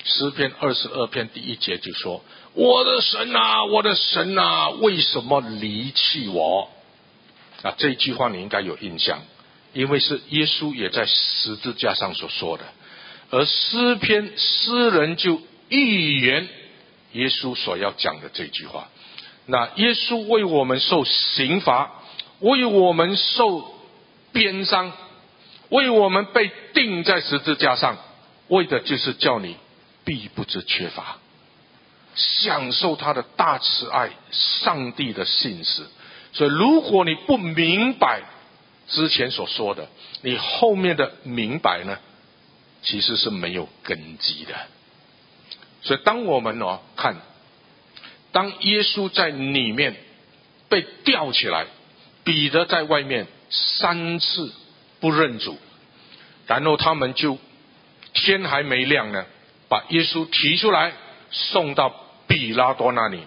Speaker 1: 诗篇二十二篇第一节就说：“我的神啊，我的神啊，为什么离弃我？”啊，这一句话你应该有印象，因为是耶稣也在十字架上所说的。而诗篇诗人就预言耶稣所要讲的这句话。那耶稣为我们受刑罚，为我们受鞭伤，为我们被钉在十字架上。为的就是叫你必不知缺乏，享受他的大慈爱、上帝的信实。所以，如果你不明白之前所说的，你后面的明白呢，其实是没有根基的。所以，当我们哦看，当耶稣在里面被吊起来，彼得在外面三次不认主，然后他们就。天还没亮呢，把耶稣提出来送到比拉多那里，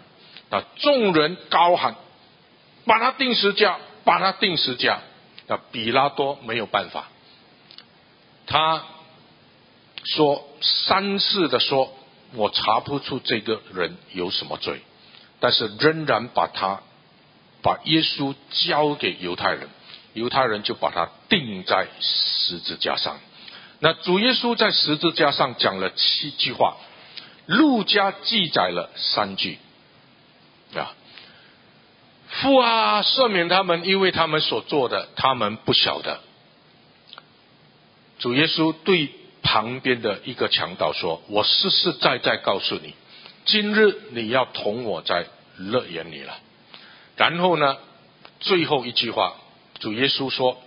Speaker 1: 啊，众人高喊：“把他钉十架，把他钉十架！”那比拉多没有办法，他说三次的说：“我查不出这个人有什么罪，但是仍然把他把耶稣交给犹太人，犹太人就把他钉在十字架上。”那主耶稣在十字架上讲了七句话，路加记载了三句，啊，父啊，赦免他们，因为他们所做的，他们不晓得。主耶稣对旁边的一个强盗说：“我实实在在告诉你，今日你要同我在乐园里了。”然后呢，最后一句话，主耶稣说：“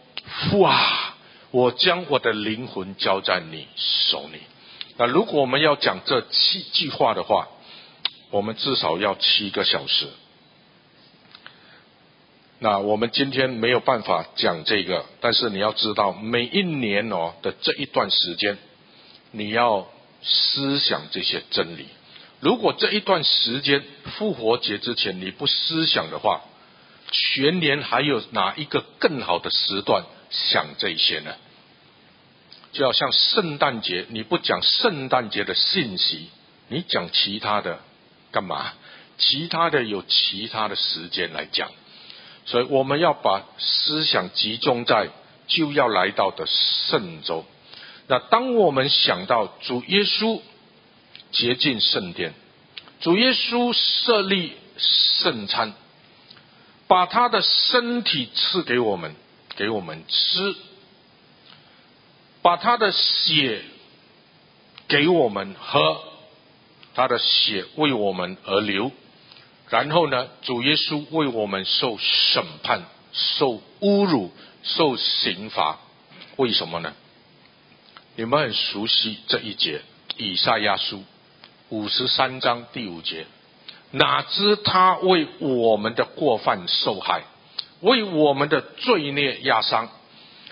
Speaker 1: 父啊。”我将我的灵魂交在你手里。那如果我们要讲这七句话的话，我们至少要七个小时。那我们今天没有办法讲这个，但是你要知道，每一年哦的这一段时间，你要思想这些真理。如果这一段时间复活节之前你不思想的话，全年还有哪一个更好的时段？想这些呢，就要像圣诞节，你不讲圣诞节的信息，你讲其他的干嘛？其他的有其他的时间来讲，所以我们要把思想集中在就要来到的圣周。那当我们想到主耶稣洁净圣殿，主耶稣设立圣餐，把他的身体赐给我们。给我们吃，把他的血给我们喝，他的血为我们而流，然后呢，主耶稣为我们受审判、受侮辱、受刑罚，为什么呢？你们很熟悉这一节，以赛亚书五十三章第五节，哪知他为我们的过犯受害。为我们的罪孽压伤，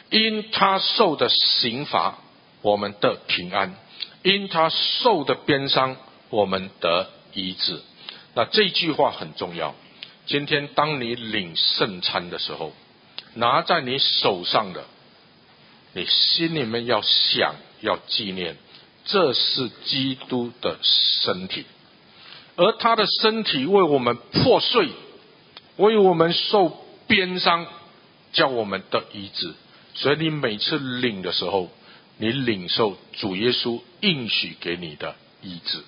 Speaker 1: 因他受的刑罚，我们的平安；因他受的鞭伤，我们得医治。那这句话很重要。今天当你领圣餐的时候，拿在你手上的，你心里面要想，要纪念，这是基督的身体，而他的身体为我们破碎，为我们受。鞭伤叫我们的医治，所以你每次领的时候，你领受主耶稣应许给你的医治。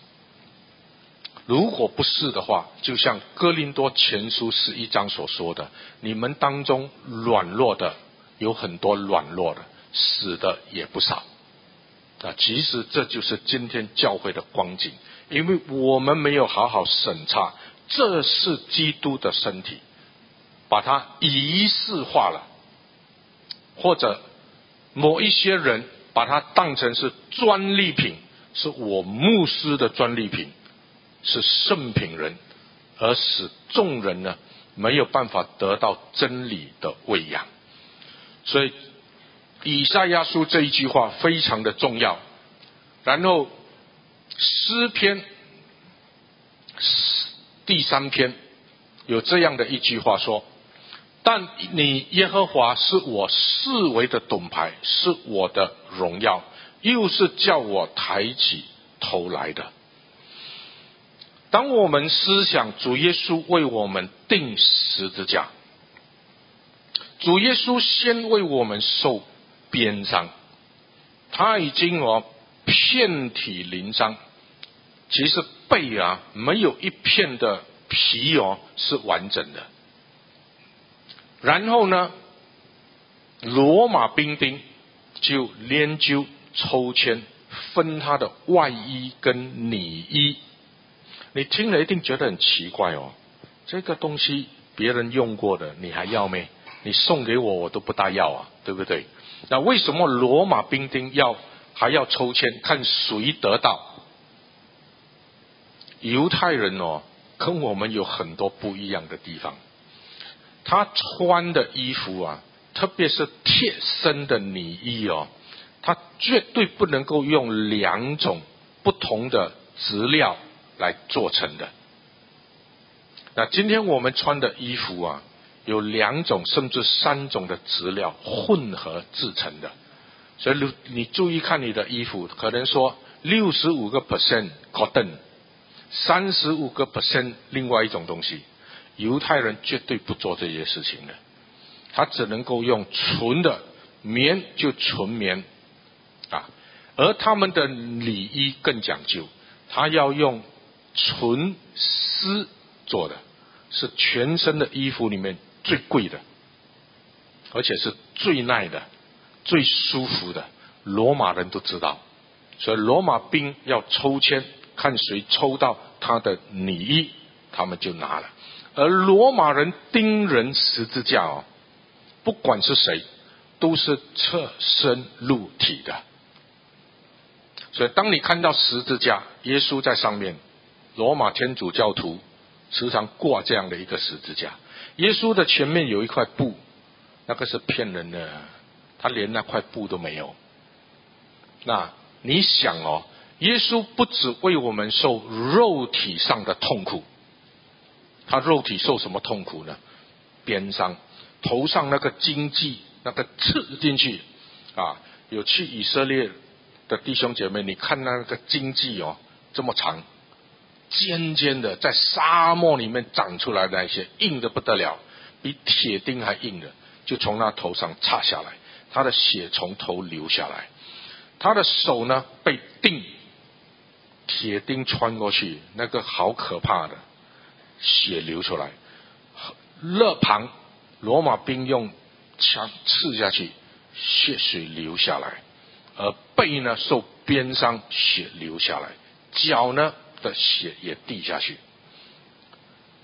Speaker 1: 如果不是的话，就像哥林多前书十一章所说的，你们当中软弱的有很多软弱的，死的也不少。啊，其实这就是今天教会的光景，因为我们没有好好审查，这是基督的身体，把它仪式化了，或者某一些人把它当成是专利品，是我牧师的专利品。是圣品人，而使众人呢没有办法得到真理的喂养。所以以赛亚书这一句话非常的重要。然后诗篇第三篇有这样的一句话说：“但你耶和华是我视为的盾牌，是我的荣耀，又是叫我抬起头来的。”当我们思想主耶稣为我们定十字架，主耶稣先为我们受鞭伤，他已经哦遍体鳞伤，其实背啊没有一片的皮哦是完整的。然后呢，罗马兵丁就研究抽签分他的外衣跟里衣。你听了一定觉得很奇怪哦，这个东西别人用过的，你还要没？你送给我，我都不大要啊，对不对？那为什么罗马兵丁要还要抽签看谁得到？犹太人哦，跟我们有很多不一样的地方。他穿的衣服啊，特别是贴身的里衣哦，他绝对不能够用两种不同的质料。来做成的。那今天我们穿的衣服啊，有两种甚至三种的质料混合制成的。所以你你注意看你的衣服，可能说六十五个 percent cotton，三十五个 percent 另外一种东西。犹太人绝对不做这些事情的，他只能够用纯的棉就纯棉啊，而他们的里衣更讲究，他要用。纯丝做的，是全身的衣服里面最贵的，而且是最耐的、最舒服的。罗马人都知道，所以罗马兵要抽签，看谁抽到他的里衣，他们就拿了。而罗马人钉人十字架哦，不管是谁，都是侧身入体的。所以当你看到十字架，耶稣在上面。罗马天主教徒时常挂这样的一个十字架，耶稣的前面有一块布，那个是骗人的，他连那块布都没有。那你想哦，耶稣不止为我们受肉体上的痛苦，他肉体受什么痛苦呢？鞭伤，头上那个荆棘那个刺进去啊！有去以色列的弟兄姐妹，你看那个荆棘哦，这么长。尖尖的，在沙漠里面长出来的那些硬的不得了，比铁钉还硬的，就从他头上插下来，他的血从头流下来，他的手呢被钉，铁钉穿过去，那个好可怕的，血流出来，肋旁罗马兵用枪刺下去，血水流下来，而背呢受鞭伤，血流下来，脚呢。的血也滴下去。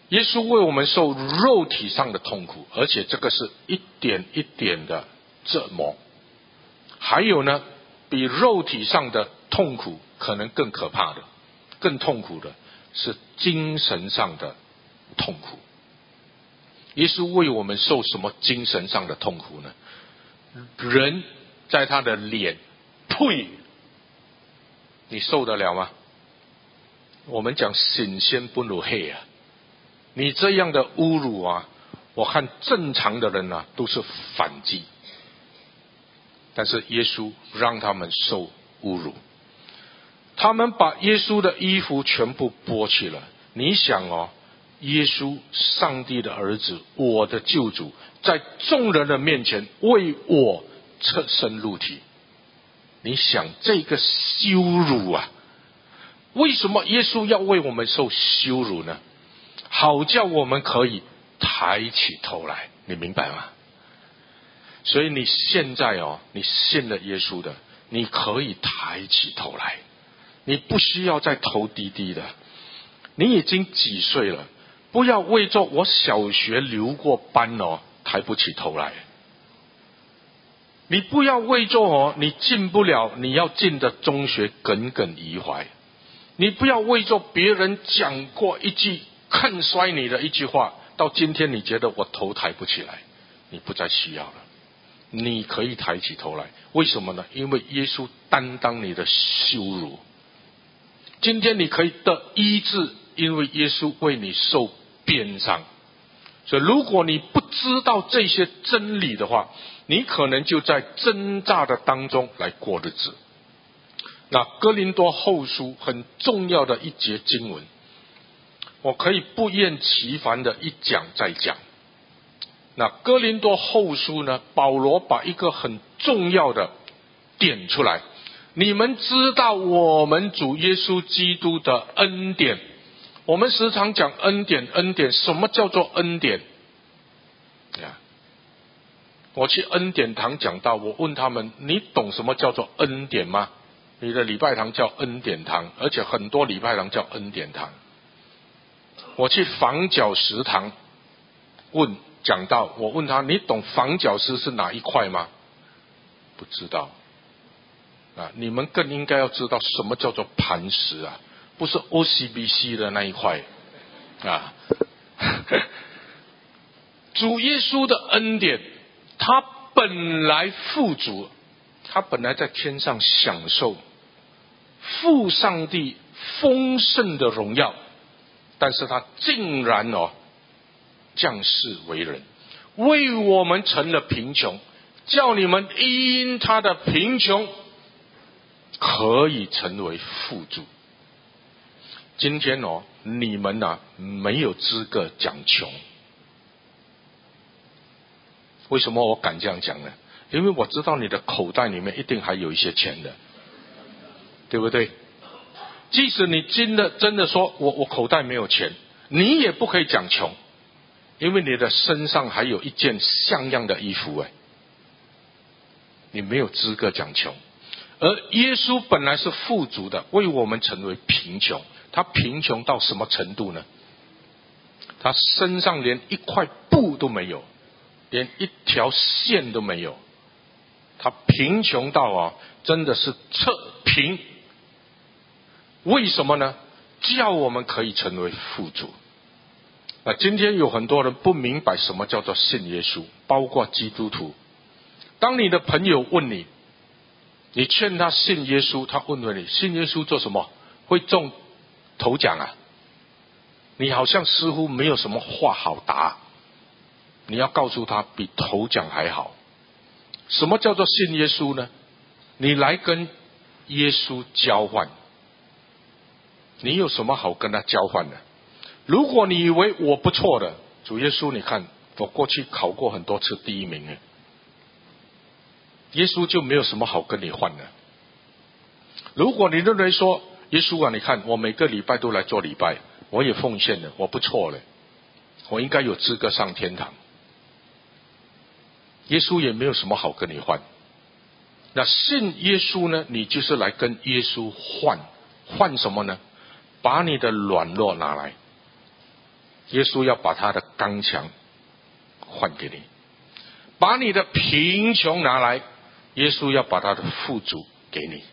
Speaker 1: 耶稣为我们受肉体上的痛苦，而且这个是一点一点的折磨。还有呢，比肉体上的痛苦可能更可怕的、更痛苦的是精神上的痛苦。耶稣为我们受什么精神上的痛苦呢？人在他的脸，呸！你受得了吗？我们讲神仙不如黑啊！你这样的侮辱啊，我看正常的人啊都是反击，但是耶稣让他们受侮辱，他们把耶稣的衣服全部剥去了。你想哦，耶稣上帝的儿子，我的救主，在众人的面前为我侧身入体，你想这个羞辱啊！为什么耶稣要为我们受羞辱呢？好叫我们可以抬起头来，你明白吗？所以你现在哦，你信了耶稣的，你可以抬起头来，你不需要再头低低的。你已经几岁了？不要为着我小学留过班哦，抬不起头来。你不要为着哦，你进不了你要进的中学耿耿于怀。你不要为着别人讲过一句看衰你的一句话，到今天你觉得我头抬不起来，你不再需要了。你可以抬起头来，为什么呢？因为耶稣担当你的羞辱。今天你可以得医治，因为耶稣为你受鞭伤。所以，如果你不知道这些真理的话，你可能就在挣扎的当中来过日子。那哥林多后书很重要的一节经文，我可以不厌其烦的一讲再讲。那哥林多后书呢？保罗把一个很重要的点出来，你们知道我们主耶稣基督的恩典。我们时常讲恩典，恩典，什么叫做恩典？呀，我去恩典堂讲到，我问他们，你懂什么叫做恩典吗？你的礼拜堂叫恩典堂，而且很多礼拜堂叫恩典堂。我去房角食堂问讲到，我问他，你懂房角石是哪一块吗？不知道。啊，你们更应该要知道什么叫做磐石啊。不是 OCBC 的那一块啊，主耶稣的恩典，他本来富足，他本来在天上享受父上帝丰盛的荣耀，但是他竟然哦降世为人，为我们成了贫穷，叫你们因他的贫穷可以成为富足。今天哦，你们呐没有资格讲穷。为什么我敢这样讲呢？因为我知道你的口袋里面一定还有一些钱的，对不对？即使你真的真的说我我口袋没有钱，你也不可以讲穷，因为你的身上还有一件像样的衣服哎，你没有资格讲穷。而耶稣本来是富足的，为我们成为贫穷。他贫穷到什么程度呢？他身上连一块布都没有，连一条线都没有。他贫穷到啊，真的是测贫。为什么呢？叫我们可以成为富足。啊，今天有很多人不明白什么叫做信耶稣，包括基督徒。当你的朋友问你，你劝他信耶稣，他问问你，信耶稣做什么？会中？头奖啊！你好像似乎没有什么话好答。你要告诉他，比头奖还好。什么叫做信耶稣呢？你来跟耶稣交换。你有什么好跟他交换的？如果你以为我不错的，主耶稣，你看我过去考过很多次第一名。耶稣就没有什么好跟你换的。如果你认为说，耶稣啊，你看我每个礼拜都来做礼拜，我也奉献了，我不错了，我应该有资格上天堂。耶稣也没有什么好跟你换。那信耶稣呢？你就是来跟耶稣换，换什么呢？把你的软弱拿来，耶稣要把他的刚强换给你；把你的贫穷拿来，耶稣要把他的富足给你。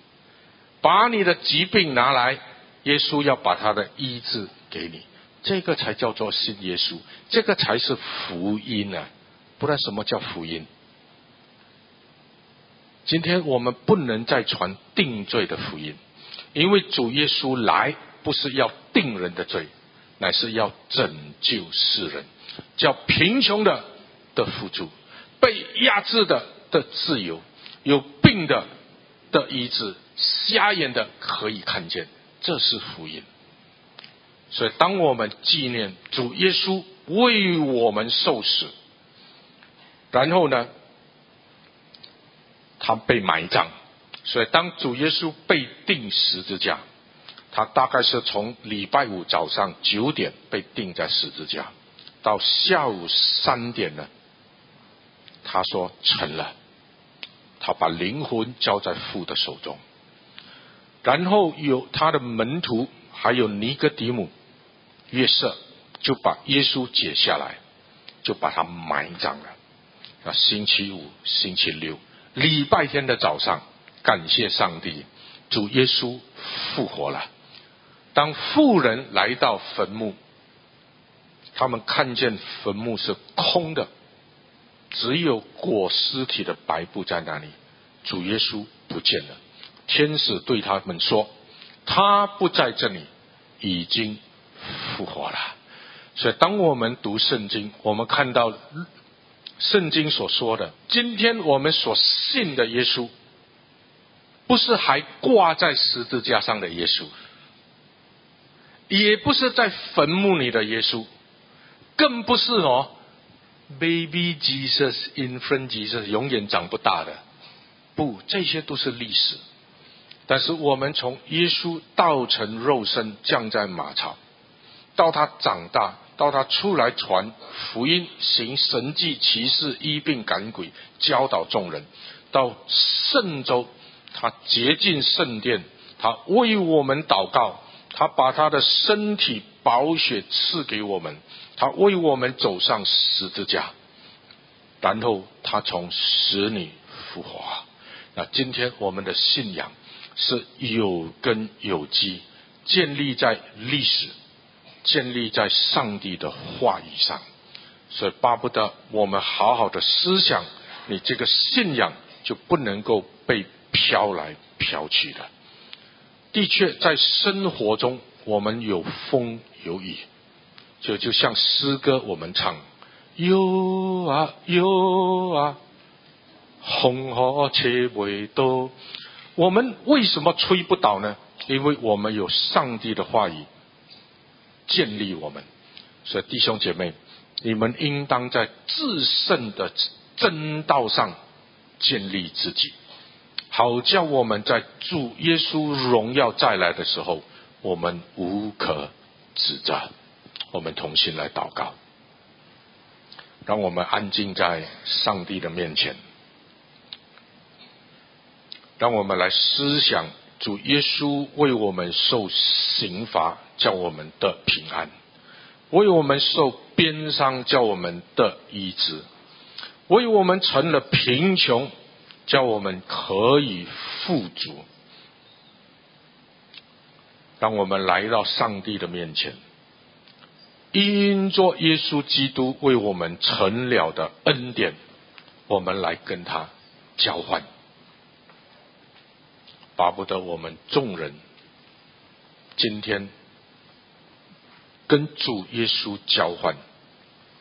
Speaker 1: 把你的疾病拿来，耶稣要把他的医治给你，这个才叫做信耶稣，这个才是福音啊！不然什么叫福音？今天我们不能再传定罪的福音，因为主耶稣来不是要定人的罪，乃是要拯救世人，叫贫穷的的富足，被压制的的自由，有病的的医治。瞎眼的可以看见，这是福音。所以，当我们纪念主耶稣为我们受死，然后呢，他被埋葬。所以，当主耶稣被钉十字架，他大概是从礼拜五早上九点被钉在十字架，到下午三点呢，他说成了，他把灵魂交在父的手中，然后有他的门徒，还有尼哥底姆、约瑟，就把耶稣解下来，就把他埋葬了。啊，星期五、星期六、礼拜天的早上，感谢上帝，主耶稣复活了。当富人来到坟墓，他们看见坟墓是空的，只有裹尸体的白布在那里。主耶稣不见了。天使对他们说：“他不在这里，已经复活了。”所以，当我们读圣经，我们看到圣经所说的，今天我们所信的耶稣，不是还挂在十字架上的耶稣。也不是在坟墓里的耶稣，更不是哦，Baby Jesus, Infant Jesus，永远长不大的。不，这些都是历史。但是我们从耶稣道成肉身降在马槽，到他长大，到他出来传福音、行神迹奇事、医病赶鬼、教导众人，到圣周，他洁净圣殿，他为我们祷告。他把他的身体宝血赐给我们，他为我们走上十字架，然后他从死里复活。那今天我们的信仰是有根有基，建立在历史，建立在上帝的话语上，所以巴不得我们好好的思想，你这个信仰就不能够被飘来飘去的。的确，在生活中，我们有风有雨，就就像诗歌我们唱，有啊有啊，风和吹不倒。我们为什么吹不倒呢？因为我们有上帝的话语建立我们。所以弟兄姐妹，你们应当在至圣的真道上建立自己。好叫我们在主耶稣荣耀再来的时候，我们无可指责。我们同心来祷告，让我们安静在上帝的面前，让我们来思想主耶稣为我们受刑罚，叫我们的平安；为我们受鞭伤，叫我们的医治；为我们成了贫穷。叫我们可以富足，当我们来到上帝的面前，因着耶稣基督为我们成了的恩典，我们来跟他交换，巴不得我们众人今天跟主耶稣交换，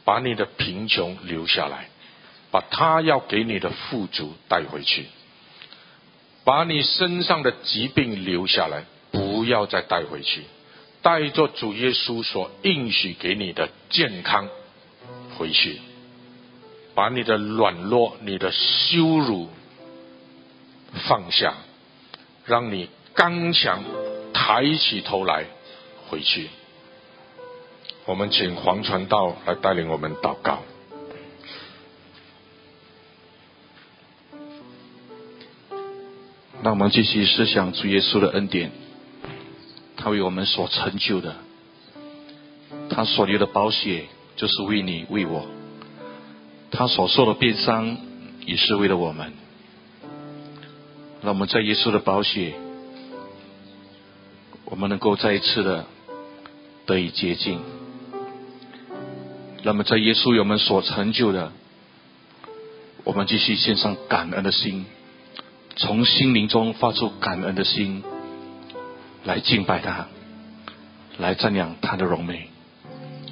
Speaker 1: 把你的贫穷留下来。把他要给你的富足带回去，把你身上的疾病留下来，不要再带回去，带着主耶稣所应许给你的健康回去，把你的软弱、你的羞辱放下，让你刚强抬起头来回去。我们请黄传道来带领我们祷告。
Speaker 2: 让我们继续思想主耶稣的恩典，他为我们所成就的，他所流的宝血就是为你为我，他所受的鞭伤也是为了我们。让我们在耶稣的宝血，我们能够再一次的得以洁净。那么在耶稣我们所成就的，我们继续献上感恩的心。从心灵中发出感恩的心，来敬拜他，来赞扬他的荣美。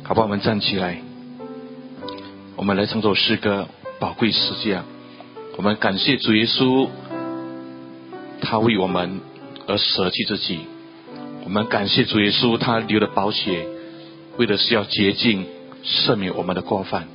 Speaker 2: 好吧，我们站起来，我们来唱首诗歌《宝贵世界》。我们感谢主耶稣，他为我们而舍弃自己。我们感谢主耶稣，他流的宝血，为的是要洁净、赦免我们的过犯。